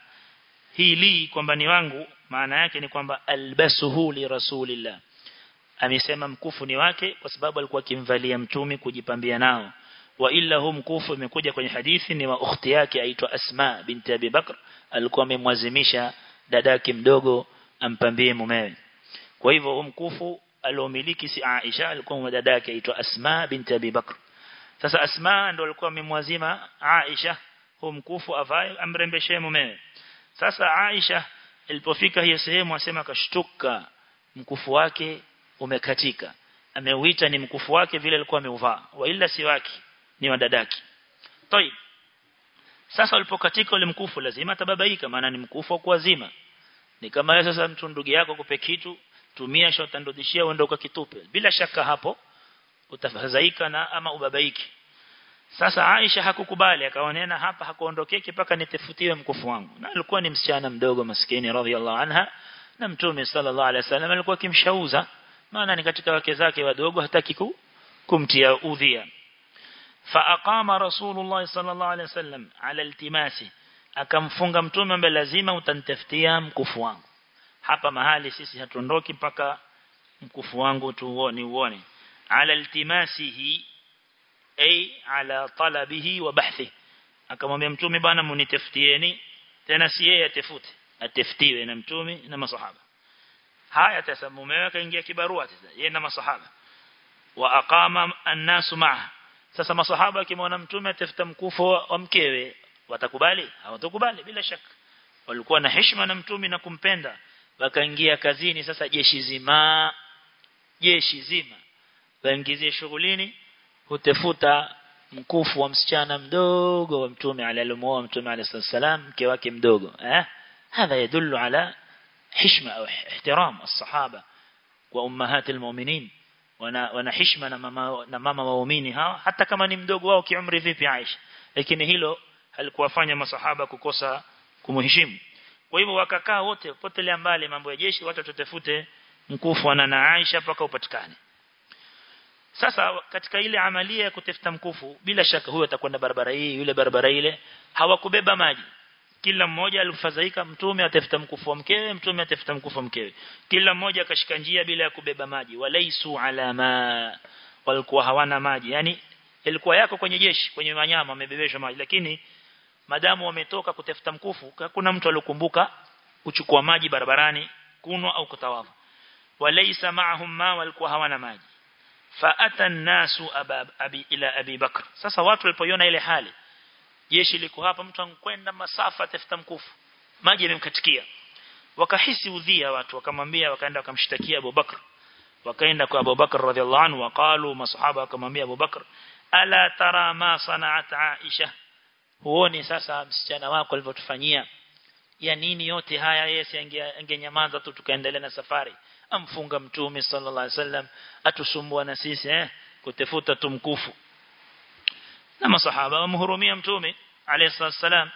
Hii li kwamba ni wangu maana yake ni kwamba albasuhu li rasulillah. Amesema mkufu ni wake kwa sababu alikuwa akimvalia mtume kujipambia nao. Wa illa hum mkufu imekuja kwenye hadithi ni wa ukhti yake aitwa Asma binti Abi Bakr. Alikuwa amemwazimisha dadake mdogo ampambie mumewe. Kwa hivyo hum mkufu aliomiliki si Aisha alikuwa dada yake aitwa Asma binti Abi Bakr sasa Asma ndo alikuwa amemwazima Aisha hum mkufu avae amrembeshe mumewe sasa Aisha ilipofika hiyo sehemu asema akashtuka mkufu wake umekatika ameuita ni mkufu wake vile alikuwa ameuvaa wa ila si wake ni wadadaki طيب sasa ulipokatika ule mkufu lazima tababaika maana ni mkufu wa kuazima ni kama wewe sasa mtu ndugu yako kupe kitu tumia shotandodishia uende ukakitupe bila shaka hapo utafadhaika na ama ubabaike sasa Aisha hakukubali akaonena hapa hakuondokeki paka nitefutiwe mkufu wangu. Na alikuwa ni msichana mdogo maskini radhiallahu anha na mtume sallallahu alaihi wasallam alikuwa akimshauza. Maana ni katika wake zake wadogo hataki kumtia udhia. Faaqama rasulullah sallallahu alaihi wasallam ala iltimasi akamfunga mtume ambaye lazima utanitafutia mkufu wangu. Hapa mahali sisi hatuondoki mpaka mkufu wangu tuone uone ala iltimasihi ay ala talabihi wa bahthi. Akamwambia mtume bana munitafutieni tena si yeye atafute atafutiwe na mtume na masahaba. Haya sasa akaingia kibarua sasa yeye na masahaba. Wa aqama an-nasu ma'a sasa masahaba kimwona mtume atafuta mkufu wa mkewe watakubali? Hawatakubali bila shaka. Walikuwa na heshima na mtume na kumpenda. Wakaingia kazini sasa jeshi zima jeshi zima waingizie shughulini hutafuta mkufu wa msichana mdogo wa mtume aliyemwoa mtume alisalam mke wake mdogo eh? Hadha yadullu ala hishma au ihtiram as-sahaba wa ummahatil mu'minin. Wana wana heshima na mama na mama waumini hawa hata kama ni mdogo wao kiumri vipi Aisha? Lakini hilo halikuwafanya masahaba kukosa kumheshimu kwa hivyo wakakaa wote potelea mbali mambo ya jeshi watu tutafute mkufu wa nana Aisha paka upatikane sasa katika ile amalia ya kutafuta mkufu bila shaka huyo atakwenda barabara hii yule barabara ile. Hawakubeba maji. Kila mmoja alifadhaika mtume atafuta mkufu wa mkewe mtume atafuta mkufu wa mkewe. Kila mmoja akashika njia bila ya kubeba maji. Walaisu alama walikuwa hawana maji. Yani ilikuwa yako kwenye jeshi kwenye wanyama wamebebeshwa maji. Lakini madamu wametoka kutafuta mkufu hakuna mtu alikumbuka kuchukua maji barabarani kunwa au kutawadha walaisa maahum ma walikuwa hawana maji faata nasu abi ila abi bakr. Sasa watu walipoiona ile hali jeshi liko hapa mtu ankwenda masafa tafuta mkufu. Maji yamemkatikia. Wakahisi udhia watu wakamwambia wakaenda wakamshtakia Abu Bakr. Wakaenda kwa Abu Bakr radhiallahu anhu waqalu masahaba wakamwambia Abu Bakr ala tara ma sana'at Aisha? Huoni sasa msichana wako alivyotufanyia? Ya nini yote haya? Yeye angenyamaza tu tukaendelea na safari amfunga mtume sallallahu alaihi wasallam atusumbua na sisi eh kutafuta tumkufu. Na masahaba wamhurumia mtume alayhi wasallam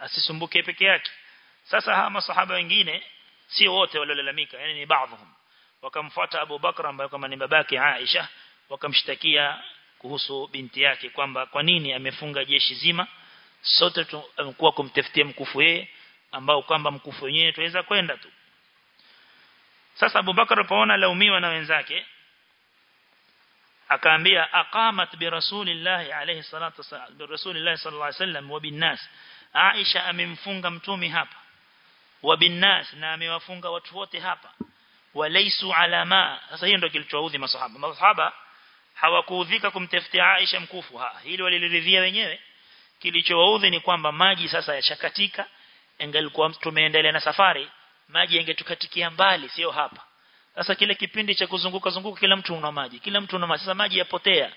asisumbuke peke yake. Sasa hawa masahaba wengine si wote waliolalamika yani ni baadhi wakamfuata Abu Bakr ambaye kama ni babake Aisha wakamshtakia kuhusu binti yake kwamba kwa nini amefunga jeshi zima. Sote tumekuwa kumtafutia mkufu yeye ambao kwamba mkufu wenyewe tuweza kwenda tu sasa Abu Bakr alipoona laumiwa na wenzake akaambia aqamat bi rasulillah alayhi salatu wasallam bi rasulillah sallallahu alayhi wasallam wa bin nas. Aisha amemfunga mtumi hapa wa bin nas na amewafunga watu wote hapa. Walaisu alama sasa hiyo ndio kilichowaudhi masahaba. Masahaba hawakuudhika kumtafutia Aisha mkufu. Ha hili waliliridhia wenyewe. Kilichowaudhi ni kwamba maji sasa yashakatika engelikuwa tumeendelea na safari maji yangetukatikia mbali sio hapa. Sasa kile kipindi cha kuzunguka zunguka kila mtu una maji kila mtu una maji. Sasa maji yapotea.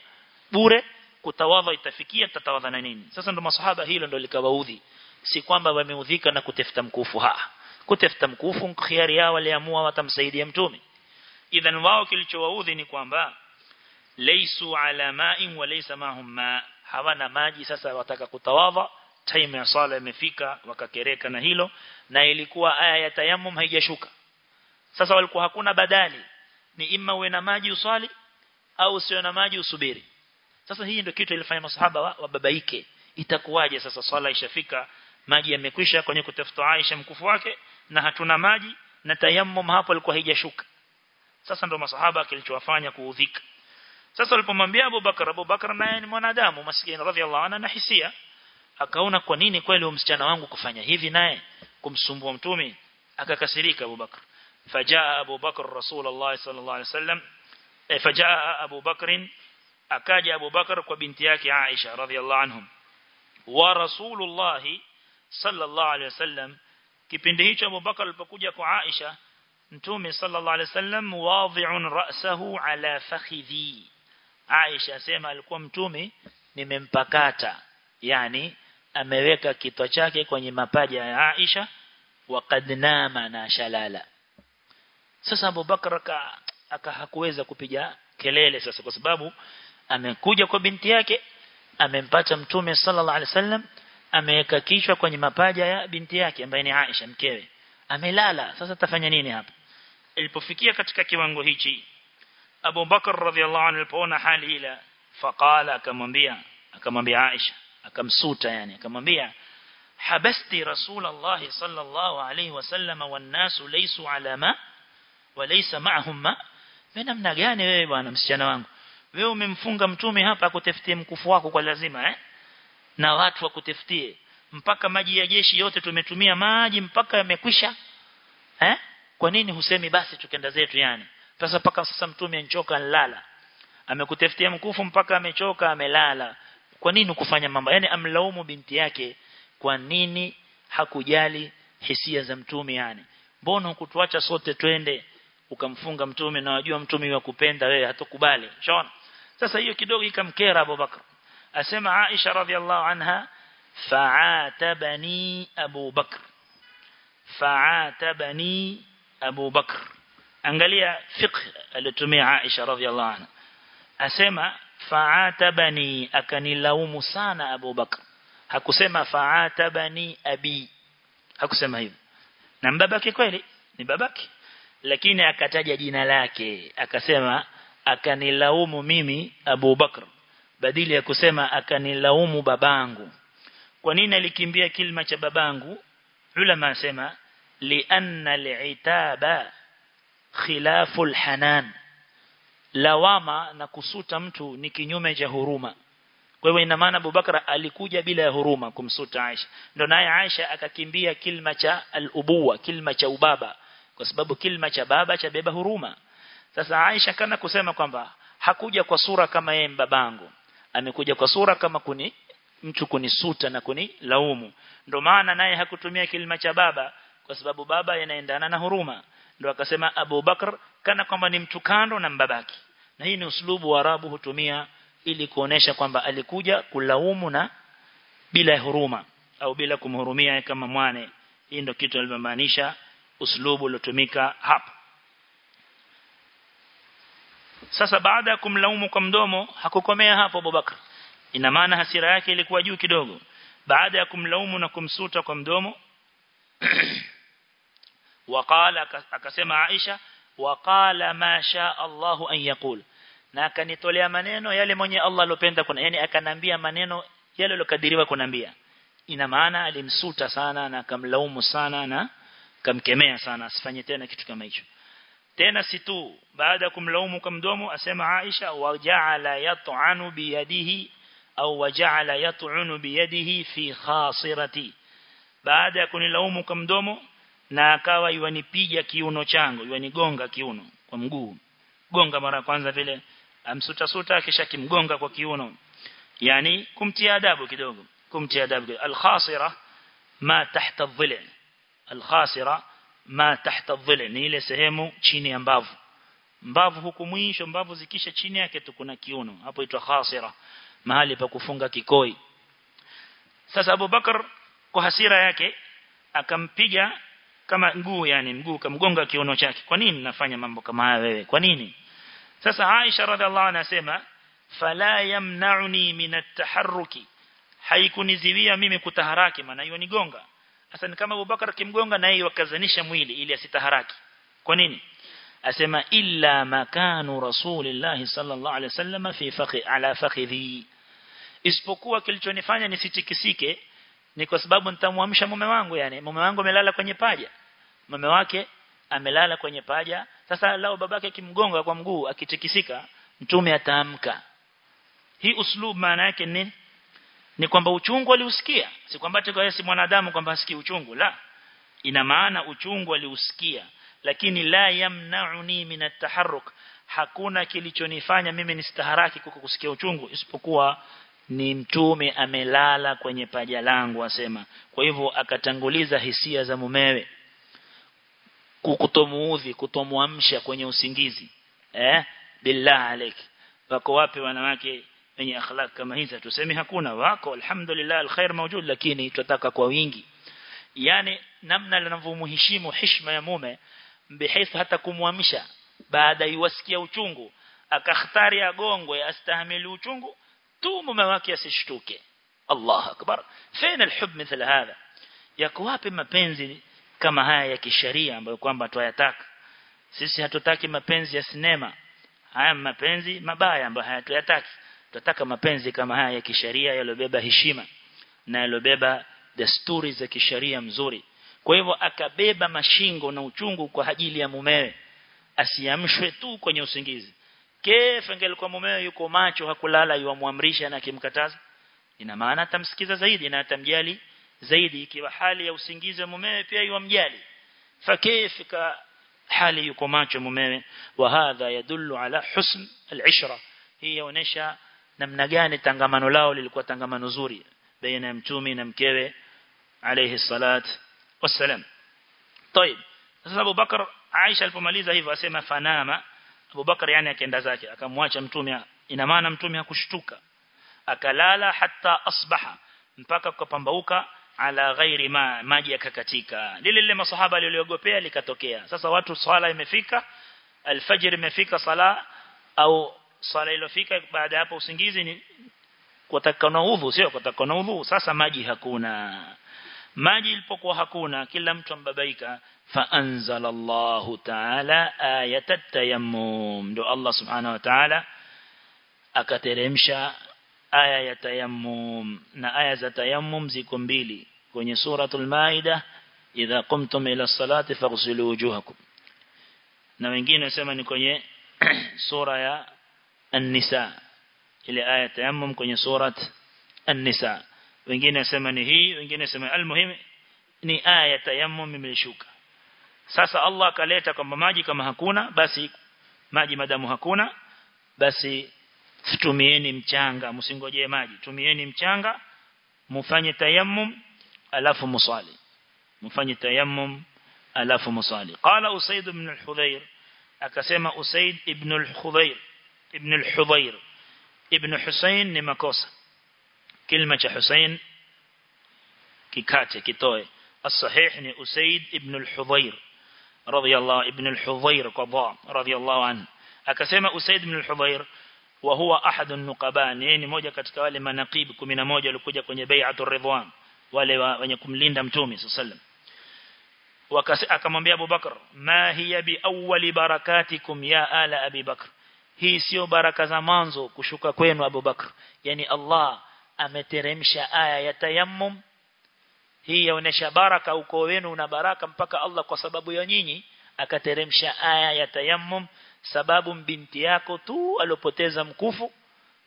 Bure kutawadha itafikia tatawadha na nini? Sasa ndo masahaba hilo ndo likawaudhi. Si kwamba wameudhika na kutafuta mkufu ha. Kutafuta mkufu khiari yao waliamua watamsaidia mtume. Idhan wao kilichowaudhi ni kwamba laysu ala ma'in wa laysa ma'hum ma. Hawana maji sasa wataka kutawadha time ya sala imefika wakakereka na hilo na ilikuwa aya ya tayammum haijashuka. Sasa walikuwa hakuna badali ni imma uwe na maji uswali au usiwe na maji usubiri. Sasa hii ndio kitu ilifanya masahaba wa itakuwaje sasa sala ishafika maji yamekwisha kwenye kutafuta Aisha mkufu wake na hatuna maji na tayammum hapo alikuwa haijashuka? Sasa ndio masahaba kilichowafanya kuudhika. Sasa walipomwambia Abu Bakar Abu Bakar naye ni mwanadamu maskini radhiallahu anhu na akaona kwa nini kweli msichana wangu kufanya hivi naye kumsumbua mtume akakasirika Abu Bakr. Fajaa Abu Bakr Rasulullah sallallahu alaihi wasallam e, fajaa Abu Bakr akaja Abu Bakr kwa binti yake Aisha radhiallahu anhum. Wa Rasulullah sallallahu alaihi wasallam kipindi hicho Abu Bakr alipokuja kwa Aisha mtume sallallahu alaihi wasallam wadhi'un ra'sahu ala fakhidhi. Aisha asema alikuwa mtume nimempakata yani ameweka kitwa chake kwenye mapaja ya Aisha waqad nama na shalala. Sasa Abu Bakar aka, aka hakuweza kupiga kelele sasa kwa sababu amekuja kwa binti yake amempata mtume sallallahu alaihi wasallam ameweka kichwa kwenye mapaja ya binti yake ambaye ni Aisha mkewe. Amelala. Sasa tafanya nini hapa? Ilipofikia katika kiwango hichi Abu Bakar radhiallahu anhu alipoona hali ile faqala akamwambia akamwambia Aisha akamsuta yani akamwambia habasti rasulullah sallallahu alayhi wasallam wan nasu laysu ala ma wa laysa ma'hum ma. Namna gani wewe bwana msichana wangu? Wewe umemfunga mtume hapa akutafutie mkufu wako kwa lazima eh? Na watu wakutafutie mpaka maji ya jeshi yote tumetumia maji mpaka yamekwisha eh? Kwa nini husemi basi tukenda zetu yani? Sasa paka sasa mtume anchoka nlala. Amekutafutia mkufu mpaka amechoka amelala kwa nini kufanya mambo? Yani amlaumu binti yake kwa nini hakujali hisia za mtume yani mbona ukutuacha sote twende ukamfunga mtume na wajua mtume wa kupenda wewe hatokubali shona sasa hiyo kidogo ikamkera Abu Bakr. Asema Aisha radhiallahu anha fa'atabani Abu Bakr. Fa'atabani Abu Bakr. Angalia fiqh aliyotumia Aisha radhiallahu anha. Asema fa'atabani akanilaumu sana Abu Bakr. Hakusema fa'atabani abi. Hakusema hivyo. Na mbabake kweli? Ni babake lakini akataja jina lake. Akasema akanilaumu mimi Abu Bakr. Badili ya kusema akanilaumu babangu. Kwa nini alikimbia kilima cha babangu? Ulama asema lianna li'itaba khilafu alhanan lawama na kusuta mtu ni kinyume cha huruma. Kwa hivyo ina maana Abubakar alikuja bila ya huruma kumsuta Aisha. Ndio naye Aisha akakimbia kilma cha al-ubuwa kilma cha ubaba. Kwa sababu kilma cha baba cha beba huruma. Sasa Aisha kana kusema kwamba hakuja kwa sura kama yeye mbabangu. Amekuja kwa sura kama kuni mtu kunisuta na kuni laumu. Ndio maana naye hakutumia kilma cha baba kwa sababu baba yanaendana na huruma. Ndio akasema Abu Bakar kana kwamba ni mtukano na mbabaki. Na hii ni uslubu wa Arabu hutumia ili kuonesha kwamba alikuja kulaumu na bila huruma au bila kumhurumia kama mwane hii ndio kitu alivyomaanisha uslubu uliotumika hapa. Sasa baada ya kumlaumu kwa mdomo hakukomea hapo Abubakar ina maana hasira yake ilikuwa juu kidogo. Baada ya kumlaumu na kumsuta kwa mdomo waqala akasema Aisha waqala ma sha Allahu an yaqul. Na akanitolea maneno yale mwenye Allah alopenda kuna yani akanambia maneno yale alokadiriwa kunambia. Ina maana alimsuta sana na akamlaumu sana na kamkemea sana asifanye tena kitu kama hicho. Tena si tu baada ya kumlaumu kwa mdomo asema Aisha waja'ala yat'anu biyadihi au waja'ala yat'unu biyadihi fi khasirati. Baada ya kunilaumu kwa mdomo na akawa yuanipiga kiuno changu yuanigonga kiuno kwa mguu. Gonga mara kwanza vile amsuta suta kisha kimgonga kwa kiuno. Yani kumtia adabu kidogo kumtia adabu al-khasira ma tahta adh-dhil. Al-khasira ma tahta adh-dhil. Ni ile sehemu chini ya mbavu. Mbavu huku mwisho mbavu zikisha chini yake tu kuna kiuno. Hapo itwa khasira mahali pa kufunga kikoi. Sasa Abu Bakar kwa hasira yake akampiga kama mguu yani mguu kamgonga kiuno chake. Kwa nini nafanya mambo kama haya wewe? Kwa nini? Sasa Aisha radhiallahu anasema fala yamna'uni min at-taharruki. Haikuniziwia mimi kutaharaki maana hiyo nigonga sasa ni kama Abubakar kimgonga na yeye wakazanisha mwili ili asitaharaki. Kwa nini? Asema illa makanu rasulillahi sallallahu alaihi wasallam fi faqi ala fakhidhi isipokuwa kilichonifanya nisitikisike ni kwa sababu nitamwamsha mume wangu yani. Mume wangu amelala kwenye paja. Mume wake amelala kwenye paja. Sasa lao babake kimgonga kwa mguu akitikisika mtume ataamka hii uslub maana yake ni ni kwamba uchungu aliusikia. Si kwamba tuko si mwanadamu kwamba asikii uchungu. La. Ina maana uchungu aliusikia. Lakini la yamna'uni min at-taharruk. Hakuna kilichonifanya mimi nistaharaki kwa kusikia uchungu isipokuwa ni mtume amelala kwenye paja langu asema. Kwa hivyo akatanguliza hisia za mumewe. Kukutomuudhi kutomuamsha kwenye usingizi. Eh? Billah alek wako wapi wanawake wenye akhlaq kama hizi? Tuseme hakuna. Wako alhamdulillah alkhair mawjud lakini tutataka kwa wingi. Yani namna linavyomheshimu heshima ya mume bihaifu hata kumwamsha baada iwasikia uchungu akakhtari agongwe astahimili uchungu tu mume wake asishtuke Allah akbar fina alhub mithl hadha yako wapi mapenzi kama haya ya kisheria ambayo kwamba tuyataka sisi hatutaki mapenzi ya sinema haya mapenzi mabaya ambayo hayatuyataki tunataka mapenzi kama haya ya kisheria yalobeba heshima na yalobeba desturi za kisheria mzuri kwa hivyo akabeba mashingo na uchungu kwa ajili ya mumewe asiamshwe tu kwenye usingizi kefa ingelikuwa mumewe yuko macho hakulala yuamwamrisha na kimkataza ina maana atamsikiza zaidi na atamjali zaidi ikiwa hali ya usingizi wa mumewe pia yuamjali fakifika hali yuko macho mumewe wa hadha yadullu ala husn al-ishra hii yaonesha namna gani tangamano lao lilikuwa tangamano zuri baina ya mtume na mkewe alayhi salat wassalam طيب sasa Abu Bakar Aisha alipomaliza hivyo asema fanama Abu Bakar yani akaenda zake akamwacha mtume ina maana mtume hakushtuka. Akalala hatta asbaha mpaka kupambauka ala ghairi ma maji yakakatika. Lile lile masahaba waliogopea likatokea. Sasa watu swala imefika alfajr imefika sala au swala ilofika baada hapo usingizi ni kutakana udhu sio kutakana udhu. Sasa maji hakuna. Maji ilipokuwa hakuna kila mtu ambabaika فأنزل الله تعالى آية التيمم. دو الله سبحانه وتعالى أكترمشا آية التيمم. نا آية التيمم زي كمبيلي كوني سورة المائدة إذا قمتم إلى الصلاة فاغسلوا وجوهكم نا وينجينا سمني كوني سورة النساء إلي آية التيمم كوني سورة النساء وينجينا سمني هي وينجينا سمني المهم ني آية التيمم من الشوكة sasa Allah akaleta kwamba maji kama hakuna basi maji madamu hakuna basi tumieni mchanga msingojee maji tumieni mchanga mufanye tayammum alafu musali mfanye tayammum alafu musali qala usaid ibn al-hudayr akasema usaid ibn al-hudayr ibn al-hudayr ibn husayn ni makosa kilima cha husayn kikate kitoe الصحيح ni usaid ibn al-hudayr radiyallahu ibn al-hudayr qada radiyallahu anhu. Akasema usaid ibn al-hudayr wa huwa ahad an-nuqaba ni moja katika wale manaqib 11 walikuja kwenye bai'atur ridwan wale wenye kumlinda mtume sallam akamwambia Abu Bakar ma hiya bi awwali barakatikum ya ala Abi Bakr? Hii sio baraka za mwanzo kushuka kwenu Abu Bakr. Yani Allah ameteremsha aya ya tayammum hii yaonesha baraka uko wenu una baraka mpaka Allah kwa sababu ya nyinyi. Akateremsha aya ya tayammum sababu binti yako tu alopoteza mkufu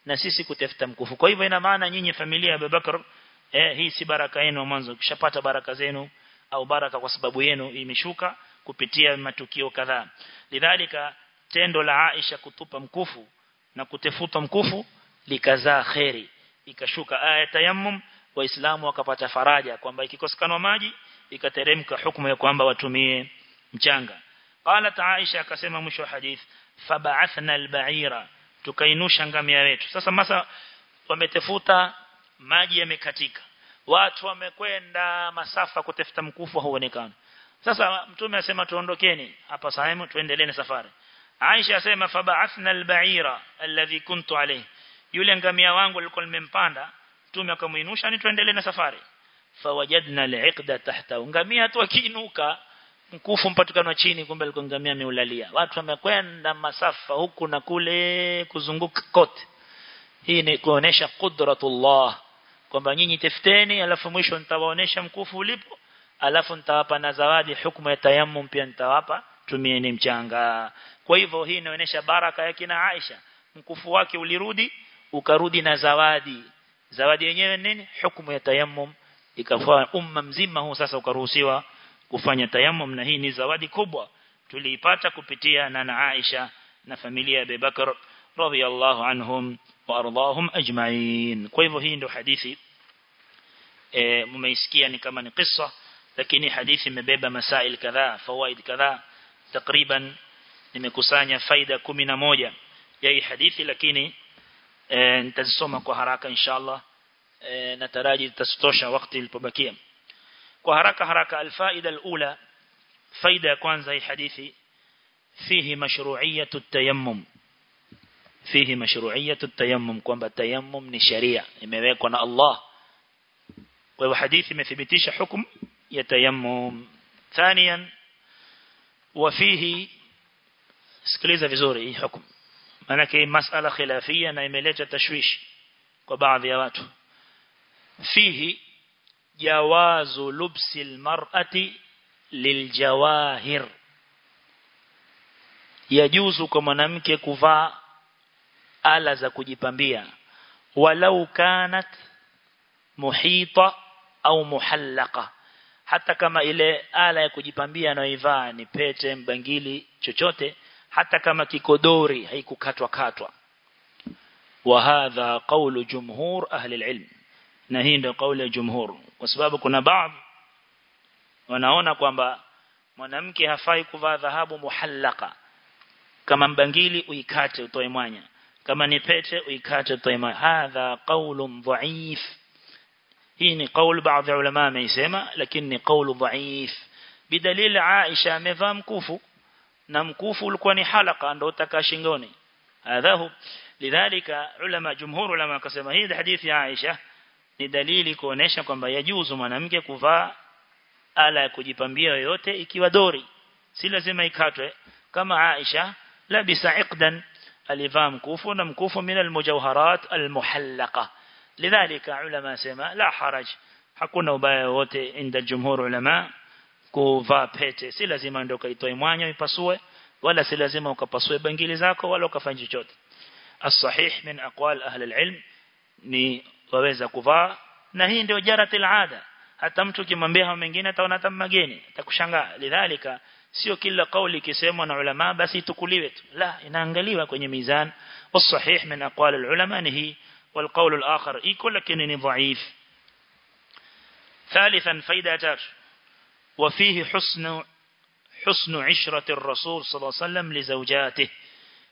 na sisi kutafuta mkufu. Kwa hivyo ina maana nyinyi familia ya Abubakar eh hii si baraka yenu mwanzo. Kishapata baraka zenu au baraka kwa sababu yenu imeshuka kupitia matukio kadhaa. Lidhalika tendo la Aisha kutupa mkufu na kutefuta mkufu likazaa khairi ikashuka aya tayammum waislamu wakapata faraja kwamba ikikosekana maji ikateremka hukumu ya kwamba watumie mchanga. Qalat Aisha akasema mwisho wa hadith fab'athna al-ba'ira tukainusha ngamia wetu sasa masa wametefuta maji yamekatika. Watu wamekwenda masafa kutafuta mkufu huonekana sasa mtume asema tuondokeni hapa sahemu tuendelee na safari. Aisha asema fab'athna al-ba'ira alladhi kuntu alayhi. Yule ngamia wangu alikuwa nimempanda mtume akamuinusha ni tuendelee na safari. Fawajadna al-iqda tahta ngamia tu akiinuka mkufu mpatukano chini kumbe alikuwa ngamia ameulalia. Watu wamekwenda masafa huku na kule kuzunguka kote. Hii ni kuonesha qudratullah kwamba nyinyi tafuteni alafu mwisho nitawaonesha mkufu ulipo alafu nitawapa na zawadi hukumu ya tayammum pia nitawapa tumieni mchanga. Kwa hivyo hii inaonyesha baraka ya kina Aisha. Mkufu wake ulirudi ukarudi na zawadi zawadi yenyewe nini? Hukumu ya tayammum. Ikafaa umma mzima huu sasa ukaruhusiwa kufanya tayammum na hii ni zawadi kubwa tuliipata kupitia nana Aisha na familia ya Abubakar radhiyallahu anhum wa ardahum ajma'in. Kwa hivyo hii ndio hadithi. E, mmeisikia ni kama ni kisa lakini hadithi imebeba masail kadhaa fawaid kadhaa. Takriban nimekusanya faida 11 ya hii hadithi lakini nitazisoma kwa haraka inshallah e, nataraji zitasitosha wakati ilipobakia kwa haraka haraka alfaida alula faida ya kwanza hii hadithi fihi mashru'iyatu tayammum fihi mashru'iyatu tayammum kwamba tayammum ni sharia imewekwa na Allah kwa hivyo hadithi imethibitisha hukumu ya tayammum ثانيا وفيه sikiliza vizuri hii hukumu maana hii masala khilafia na imeleta tashwishi kwa baadhi ya watu. Fihi jawazu lubsi almar'ati liljawahir. Yajuzu kwa mwanamke kuvaa ala za kujipambia. Walau kanat muhita au muhallaqa. Hata kama ile ala ya kujipambia anayoivaa ni pete mbangili chochote hata kama kikodori haikukatwa katwa wa hadha qawlu jumhur ahli alilm. Na hii ndio kauli ya jumhur. Kwa sababu kuna baadhi wanaona kwamba mwanamke hafai kuvaa dhahabu muhallaka kama mbangili uikate utoe mwanya. Kama ni pete uikate utoe mwanya. Hadha qawlun dhaif. Hii ni kauli baadhi ya ulama ameisema lakini ni kauli dhaif. Bidalil Aisha amevaa mkufu na mkufu ulikuwa ni halaka ndio utaka shingoni hadhahu lidhalika ulama jumhur ulama akasema hii hadithi ya Aisha ni dalili kuonesha kwamba yajuzu mwanamke kuvaa ala ya kujipambia yoyote ikiwa dori si lazima ikatwe kama Aisha labisa iqdan alivaa mkufu na mkufu min almujawharat almuhallaqa lidhalika ulama sema la haraj hakuna ubaya wote inda jumhur ulama kuvaa pete si lazima ndio kaitoe mwanya ipasue wala si lazima ukapasue bangili zako wala ukafanya chochote as-sahih min aqwal ahli al-ilm ni waweza kuvaa na hii ndio jaratil ada hata mtu kimwambia hao mengine ataona kama mageni atakushangaa lidhalika sio kila kauli kisemwa na ulama basi tukuliwe tu la inaangaliwa kwenye mizan was-sahih min aqwal al-ulama ni hii والقول الآخر إيكو لكنني ضعيف ثالثا فايدة تاتر وفيه حسن حسن عشرة الرسول صلى الله عليه وسلم لزوجاته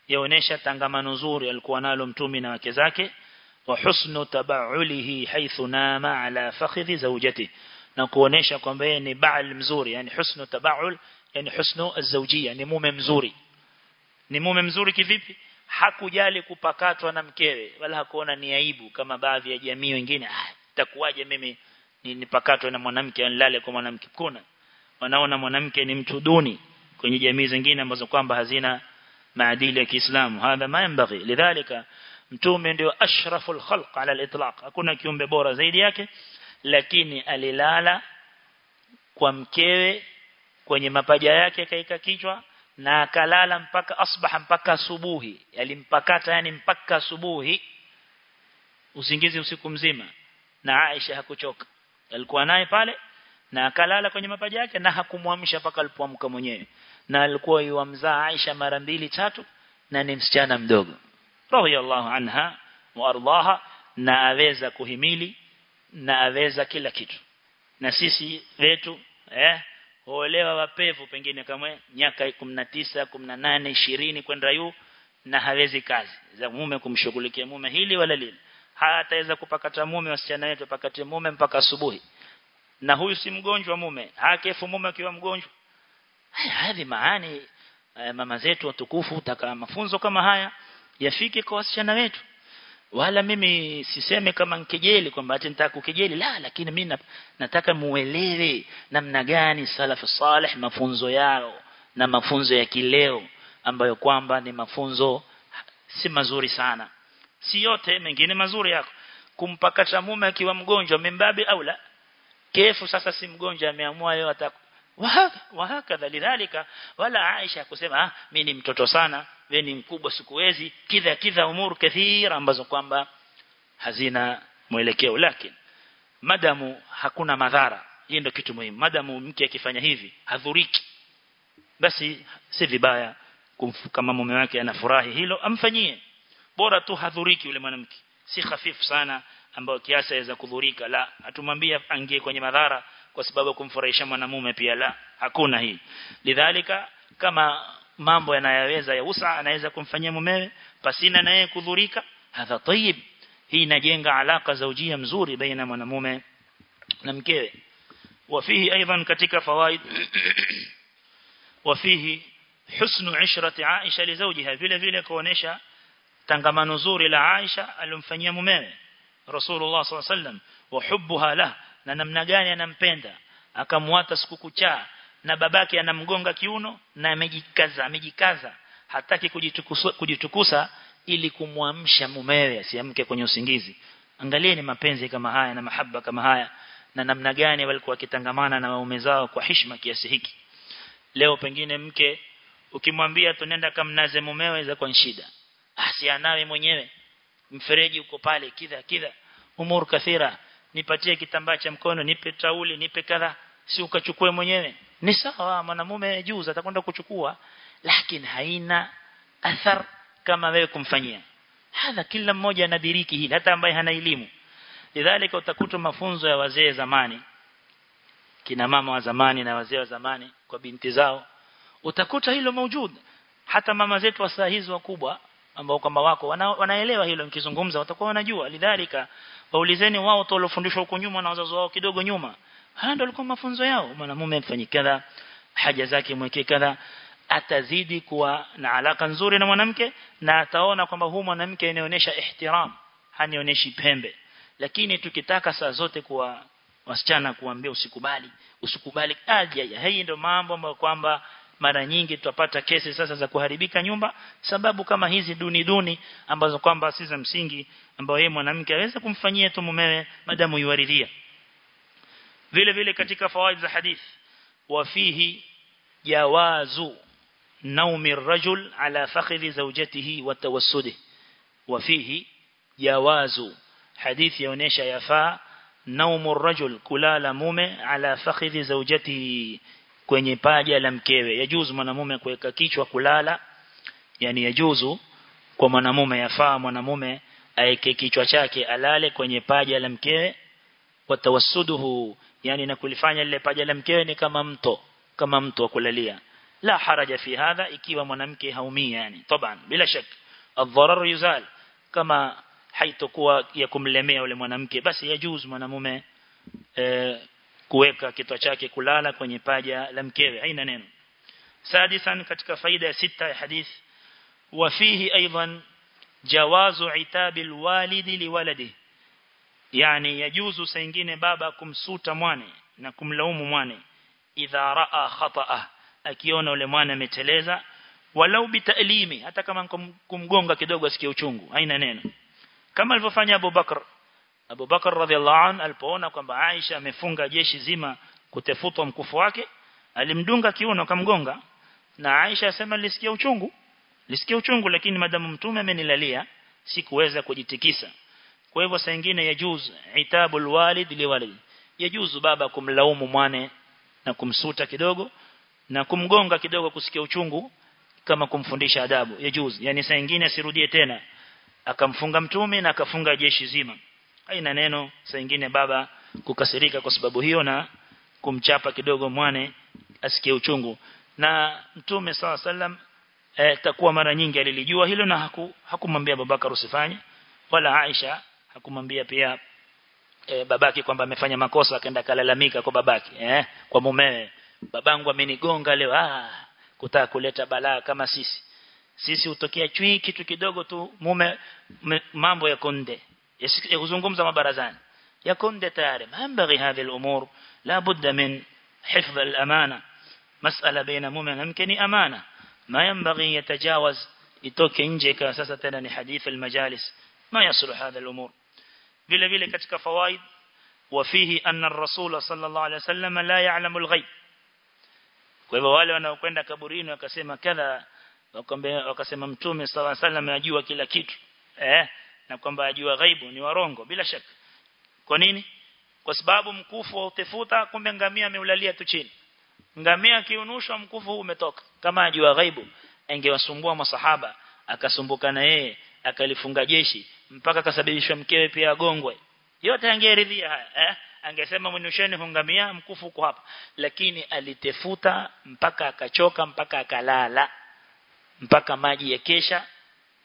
يونيشا تنغما نزوري الكوانال متومنا وكذاك وحسن تبعله حيث نام على فخذ زوجته نكونيشا kwamba ni ba'al mzuri yani husnu taba'ul yani husnu az-zawjiyya yani mume mzuri ni mume mzuri kivipi hakujali kupakatwa na mkewe wala hakuona ni aibu kama baadhi ya jamii wengine ah itakuwaje mimi nipakatwe na mwanamke nilale kwa mwanamke. Kuna. Wanaona mwanamke ni mtu duni kwenye jamii zingine ambazo kwamba hazina maadili ya Kiislamu. Hadha ma lidhalika mtume ndio ashraful khalq ala al-itlaq. Hakuna kiumbe bora zaidi yake lakini alilala kwa mkewe kwenye mapaja yake kaika kichwa na akalala mpaka asbaha mpaka asubuhi. Alimpakata yani mpaka asubuhi. Usingizi usiku mzima. Na Aisha hakuchoka alikuwa naye pale na akalala kwenye mapaja yake na hakumwamsha paka alipoamka mwenyewe. Na alikuwa yuamzaa Aisha mara mbili tatu na ni msichana mdogo. Radiyallahu anha wa ardaha na aweza kuhimili na aweza kila kitu. Na sisi wetu eh huolewa wapevu pengine kama miaka 19 18 20 kwenda yu na hawezi kazi. Za mume kumshughulikia mume hili wala lile hataweza kupakata mume wasichana wetu pakate mume mpaka asubuhi. Na huyu si mgonjwa mume hakefu mume akiwa mgonjwa. Hadi maani mama zetu watukufu taka mafunzo kama haya yafike kwa wasichana wetu. Wala mimi siseme kama nkejeli kwamba ati nitaka kukejeli. La lakini mimi nataka muelewe namna gani salafu salih mafunzo yao na mafunzo ya kileo ambayo kwamba ni mafunzo si mazuri sana si yote mengine mazuri yako. Kumpakata mume akiwa mgonjwa mimbabi au la? Kefu sasa si mgonjwa ameamua yeye ataku wahakadha lidhalika wala Aisha kusema ah mimi ni mtoto sana wewe ni mkubwa sikuwezi. Kidha kidha umuru kathira ambazo kwamba hazina mwelekeo. Lakini madamu hakuna madhara. Hii ndio kitu muhimu. Madamu mke akifanya hivi hadhuriki. Basi si vibaya kama mume wake anafurahi hilo amfanyie bora tu hadhuriki yule mwanamke. Si hafifu sana ambayo kiasi aweza kudhurika. La atumwambia angie kwenye madhara kwa sababu kumfurahisha mwanamume pia. La hakuna hii. Lidhalika kama mambo yanayoweza ya usa anaweza kumfanyia mumewe pasina naye kudhurika hadha tayib hii inajenga alaka zaujia mzuri baina mwanamume na mkewe. Wafihi aidan katika fawaid wafihi husnu ishrati aisha li zawjiha. Vile vile tangamano zuri la Aisha alomfanyia mumewe Rasulullah SAW wa hubbuha la na namna gani anampenda. Akamwata siku kucha na babake anamgonga kiuno na amejikaza amejikaza. Hataki kujitukusa, kujitukusa ili kumwamsha mumewe asiamke kwenye usingizi. Angalieni mapenzi kama haya na mahaba kama haya na namna gani walikuwa wakitangamana na waume zao kwa heshima kiasi hiki. Leo pengine mke ukimwambia tunenda kamnaze mumewe za kwa shida asianawe mwenyewe. Mfereji uko pale kidha kidha. Umur kathira nipatie kitambaa cha mkono nipe tauli nipe kadha. Si ukachukue mwenyewe? Ni sawa mwanamume juzi atakwenda kuchukua lakini haina athar kama wewe kumfanyia. Hadha kila mmoja anadiriki hili hata ambaye hana elimu. Lidhalika utakuta mafunzo ya wazee zamani kina mama wa zamani na wazee wa zamani kwa binti zao. Utakuta hilo maujud hata mama zetu wa saa hizi wakubwa ambao kwamba wako wana, wanaelewa hilo nikizungumza watakuwa wanajua. Lidhalika waulizeni wao tu waliofundishwa huko nyuma na wazazi wao kidogo nyuma. Haya ndio alikuwa mafunzo yao. Mwanamume mfanyikadha haja zake mweke kadha. Atazidi kuwa na alaka nzuri na mwanamke na ataona kwamba huyu mwanamke anaonyesha ihtiram hanionyeshi pembe. Lakini tukitaka saa zote kuwa wasichana kuambia usikubali usikubali aje hii ndio mambo ambayo kwamba mara nyingi tutapata kesi sasa za kuharibika nyumba sababu kama hizi duni duni ambazo kwamba si za msingi ambao yeye mwanamke aweza kumfanyia tu mumewe madamu yuaridhia vile vile katika fawaid za hadith wafihi jawazu naumi rajul ala fakhidhi zawjatihi wa tawassudi wafihi jawazu hadithi yaonesha yafaa naumu rajul kulala mume ala fakhidhi zawjatihi kwenye paja la mkewe. Yajuzu mwanamume kuweka kichwa kulala. Yani yajuzu kwa mwanamume yafaa mwanamume aeke kichwa chake alale kwenye paja la mkewe. Watawassuduhu yani na kulifanya lile paja la mkewe ni kama mto kama mto wa kulalia. La haraja fi hadha ikiwa mwanamke haumii yani taban bila shak adharar yuzal kama haitokuwa ya kumlemea yule mwanamke basi yajuzu mwanamume e, kuweka kitwa chake kulala kwenye paja la mkewe. Haina neno. Sadisan katika faida ya sita ya hadith wafihi aidan jawazu itabi alwalidi liwaladihi yani yajuzu saingine baba kumsuta mwane na kumlaumu mwane idha raa khataa akiona ule mwana ameteleza walau bitalimi hata kama kumgonga kidogo asikie uchungu. Haina neno. Kama alivyofanya Abu Bakr Abu Bakar radhiallahu an alipoona kwamba Aisha amefunga jeshi zima kutefutwa mkufu wake alimdunga kiuno kamgonga na Aisha asema nilisikia uchungu nilisikia uchungu lakini madamu mtume amenilalia sikuweza kujitikisa. Kwa hivyo saa nyingine yajuz itabul walid liwalid yajuzu baba kumlaumu mwane na kumsuta kidogo na kumgonga kidogo kusikia uchungu kama kumfundisha adabu. Yajuz. Yani saa nyingine asirudie tena akamfunga mtume na akafunga jeshi zima haina neno saingine baba kukasirika kwa sababu hiyo na kumchapa kidogo mwane asikie uchungu. Na mtume saw sallam e, takuwa mara nyingi alilijua hilo na haku, hakumwambia babaka usifanye wala Aisha hakumwambia pia e, babaki kwamba amefanya makosa akaenda kalalamika kwa babaki eh kwa mumewe. Babangu amenigonga leo ah kutaka kuleta balaa kama sisi. Sisi utokea chui kitu kidogo tu mume mambo ya konde يغزونكم زما برزان يكون دتار ما ينبغي هذه الأمور. لا بد من حفظ الأمانة. مسألة بين مؤمن يمكن أمانة. ما ينبغي يتجاوز. يتوك إنجك أساسا حديث المجالس. ما يصلح هذا الأمور. بلا بلا كتك فوائد. وفيه أن الرسول صلى الله عليه وسلم لا يعلم الغيب. kwa wale wanaokwenda kaburini wakasema kadha wakasema mtume sallallahu alaihi wasallam anajua kila kitu eh na kwamba ajua ghaibu ni warongo bila shaka. Kwa nini? Kwa sababu mkufu utefuta kumbe ngamia ameulalia tu chini. Ngamia kiunushwa mkufu umetoka. Kama ajua ghaibu angewasumbua masahaba akasumbuka na yeye akalifunga jeshi mpaka kasababishwa mkewe pia agongwe. Yote angeridhia haya eh? Angesema mwinusheni hungamia mkufu uko hapa. Lakini alitefuta mpaka akachoka mpaka akalala mpaka maji ya kesha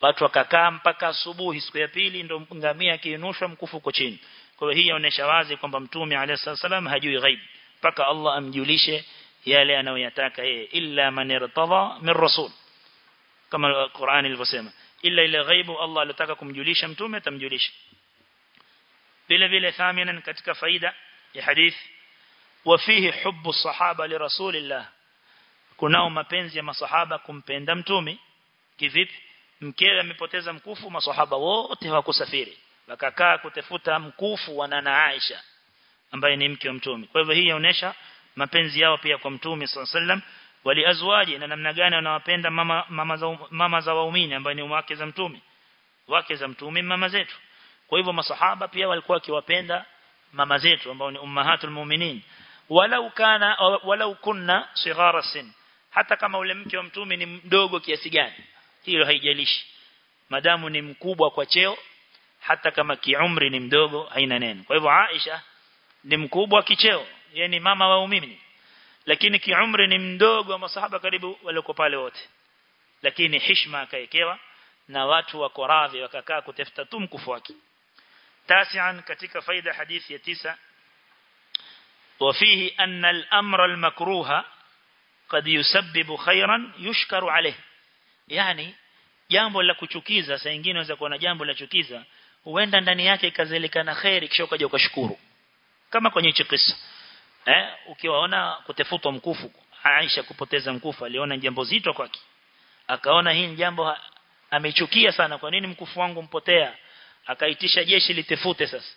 watu wakakaa mpaka asubuhi siku ya pili ndio ngamia akiinushwa mkufu uko chini. Kwa hiyo hii inaonyesha wazi kwamba mtume alayhi salam hajui ghaib. Mpaka Allah amjulishe yale anayoyataka yeye. Illa man irtada min rasul. Kama Qur'an ilivyosema. Illa ile ghaibu Allah alitaka kumjulisha mtume atamjulisha. Vile vile thaminan katika faida ya hadith wafihi hubbu sahaba li rasulillah. Kunao mapenzi ya masahaba kumpenda mtume. Kivipi mkewe amepoteza mkufu masahaba wote hawakusafiri. Wakakaa kutafuta mkufu wa nana Aisha ambaye ni mke wa mtume kwa hivyo hii inaonyesha mapenzi yao pia kwa mtume sallam wali azwaji na namna gani wanawapenda mama mama za mama za waumini ambaye ni wake za mtume wake za mtume mama zetu. Kwa hivyo masahaba pia walikuwa wakiwapenda mama zetu ambao ni ummahatul mu'minin. Walau kana walau kunna sighara sin. Hata kama ule mke wa mtume ni mdogo kiasi gani hilo haijalishi madamu ni mkubwa kwa cheo hata kama kiumri ni mdogo haina neno kwa hivyo Aisha ni mkubwa kicheo yeye ni mama wa umimi lakini kiumri ni mdogo wa masahaba karibu walioko pale wote lakini heshima akaekewa na watu wako radhi wakakaa kutafuta tu mkufu wake tasian katika faida hadithi ya tisa وفيه أن الأمر المكروه قد يسبب خيرا يشكر عليه yani jambo la kuchukiza saa nyingine unaweza kuona jambo la chukiza huenda ndani yake ikazelekana khairi kisha ukaja ukashukuru. Kama kwenye hicho kisa. Eh ukiwaona kutefutwa mkufu Aisha kupoteza mkufu aliona jambo zito kwake. Akaona hii jambo amechukia sana kwa nini mkufu wangu mpotea? Akaitisha jeshi litefute sasa.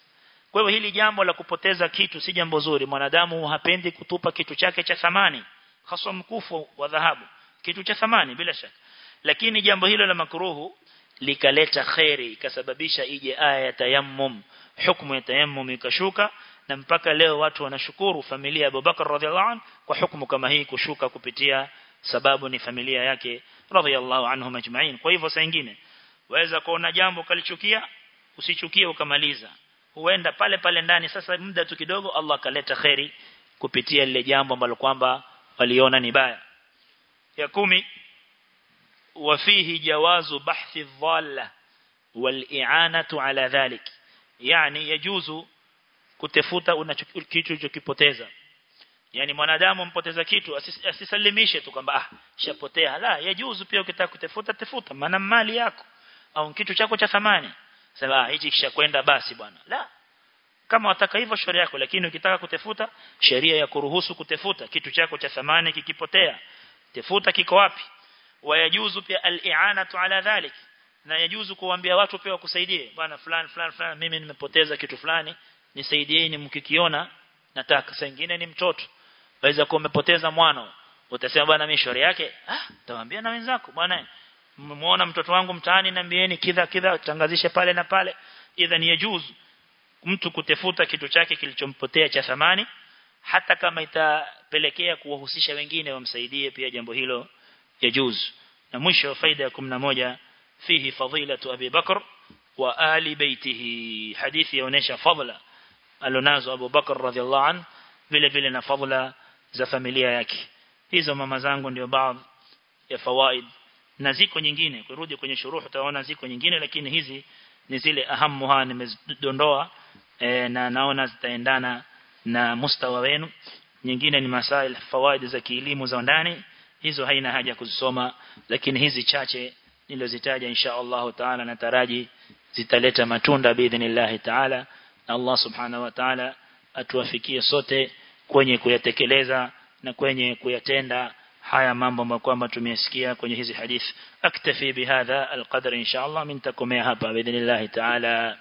Kwa hivyo hili jambo la kupoteza kitu si jambo zuri. Mwanadamu hapendi kutupa kitu chake cha thamani. Hasa mkufu wa dhahabu. Kitu cha thamani bila shaka lakini jambo hilo la makruhu likaleta khairi ikasababisha ije aya ya tayammum. Hukumu ya tayammum ikashuka na mpaka leo watu wanashukuru familia ya Abubakar radhiallahu an kwa hukumu kama hii kushuka kupitia sababu ni familia yake radhiallahu anhum ajma'in. Kwa hivyo saa nyingine waweza kuona jambo kalichukia usichukie ukamaliza. Huenda pale pale ndani sasa muda tu kidogo Allah kaleta khairi kupitia lile jambo ambalo kwamba waliona ni baya. Ya kumi وفيه جواز بحث الضالة والإعانة على ذلك يعني يجوز kutafuta kitu ulichokipoteza yani mwanadamu mpoteza kitu asisalimishe tu kwamba ah shapotea la yajuzu pia ukitaka kutafuta tafuta maana mali yako au kitu chako cha thamani sema hichi kishakwenda basi bwana la kama wataka hivyo shauri yako lakini ukitaka kutafuta sheria ya kuruhusu kutafuta kitu chako cha thamani kikipotea tafuta kiko wapi Wayajuzu pia al-i'anatu ala dhalik na yajuzu kuambia watu pia wakusaidie bwana fulani fulani fulani mimi nimepoteza kitu fulani nisaidieni mkikiona nataka. Saa nyingine ni mtoto waweza kuwa umepoteza mwana utasema bwana mimi shauri yake. Ah tawaambia na wenzako bwana muona mtoto wangu mtaani niambieni kidha kidha tangazishe pale na pale. Idha ni yajuzu mtu kutefuta kitu chake kilichompotea cha thamani hata kama itapelekea kuwahusisha wengine wamsaidie pia jambo hilo يجوز na mwisho faida ya 11 fihi fadilatu Abi Bakr wa ali baitihi hadithi yaonesha fadla alonazo Abu Bakr radhiallahu an vile vile na fadla za familia yake hizo mama zangu ndio baadhi ya fawaid na ziko nyingine kurudi kwenye shuruh utaona ziko nyingine lakini hizi ni zile ahamu nimedondoa e, na naona zitaendana na mustawa wenu nyingine ni masail fawaid za kielimu za ndani hizo haina haja kuzisoma lakini hizi chache nilizozitaja insha Allah taala na taraji zitaleta matunda biidhnillah taala na Allah subhanahu wa taala atuwafikie sote kwenye kuyatekeleza na kwenye kuyatenda haya mambo ambayo kwamba tumesikia kwenye hizi hadith. Aktafi bihadha alqadr insha Allah mintakumea hapa biidhnillah taala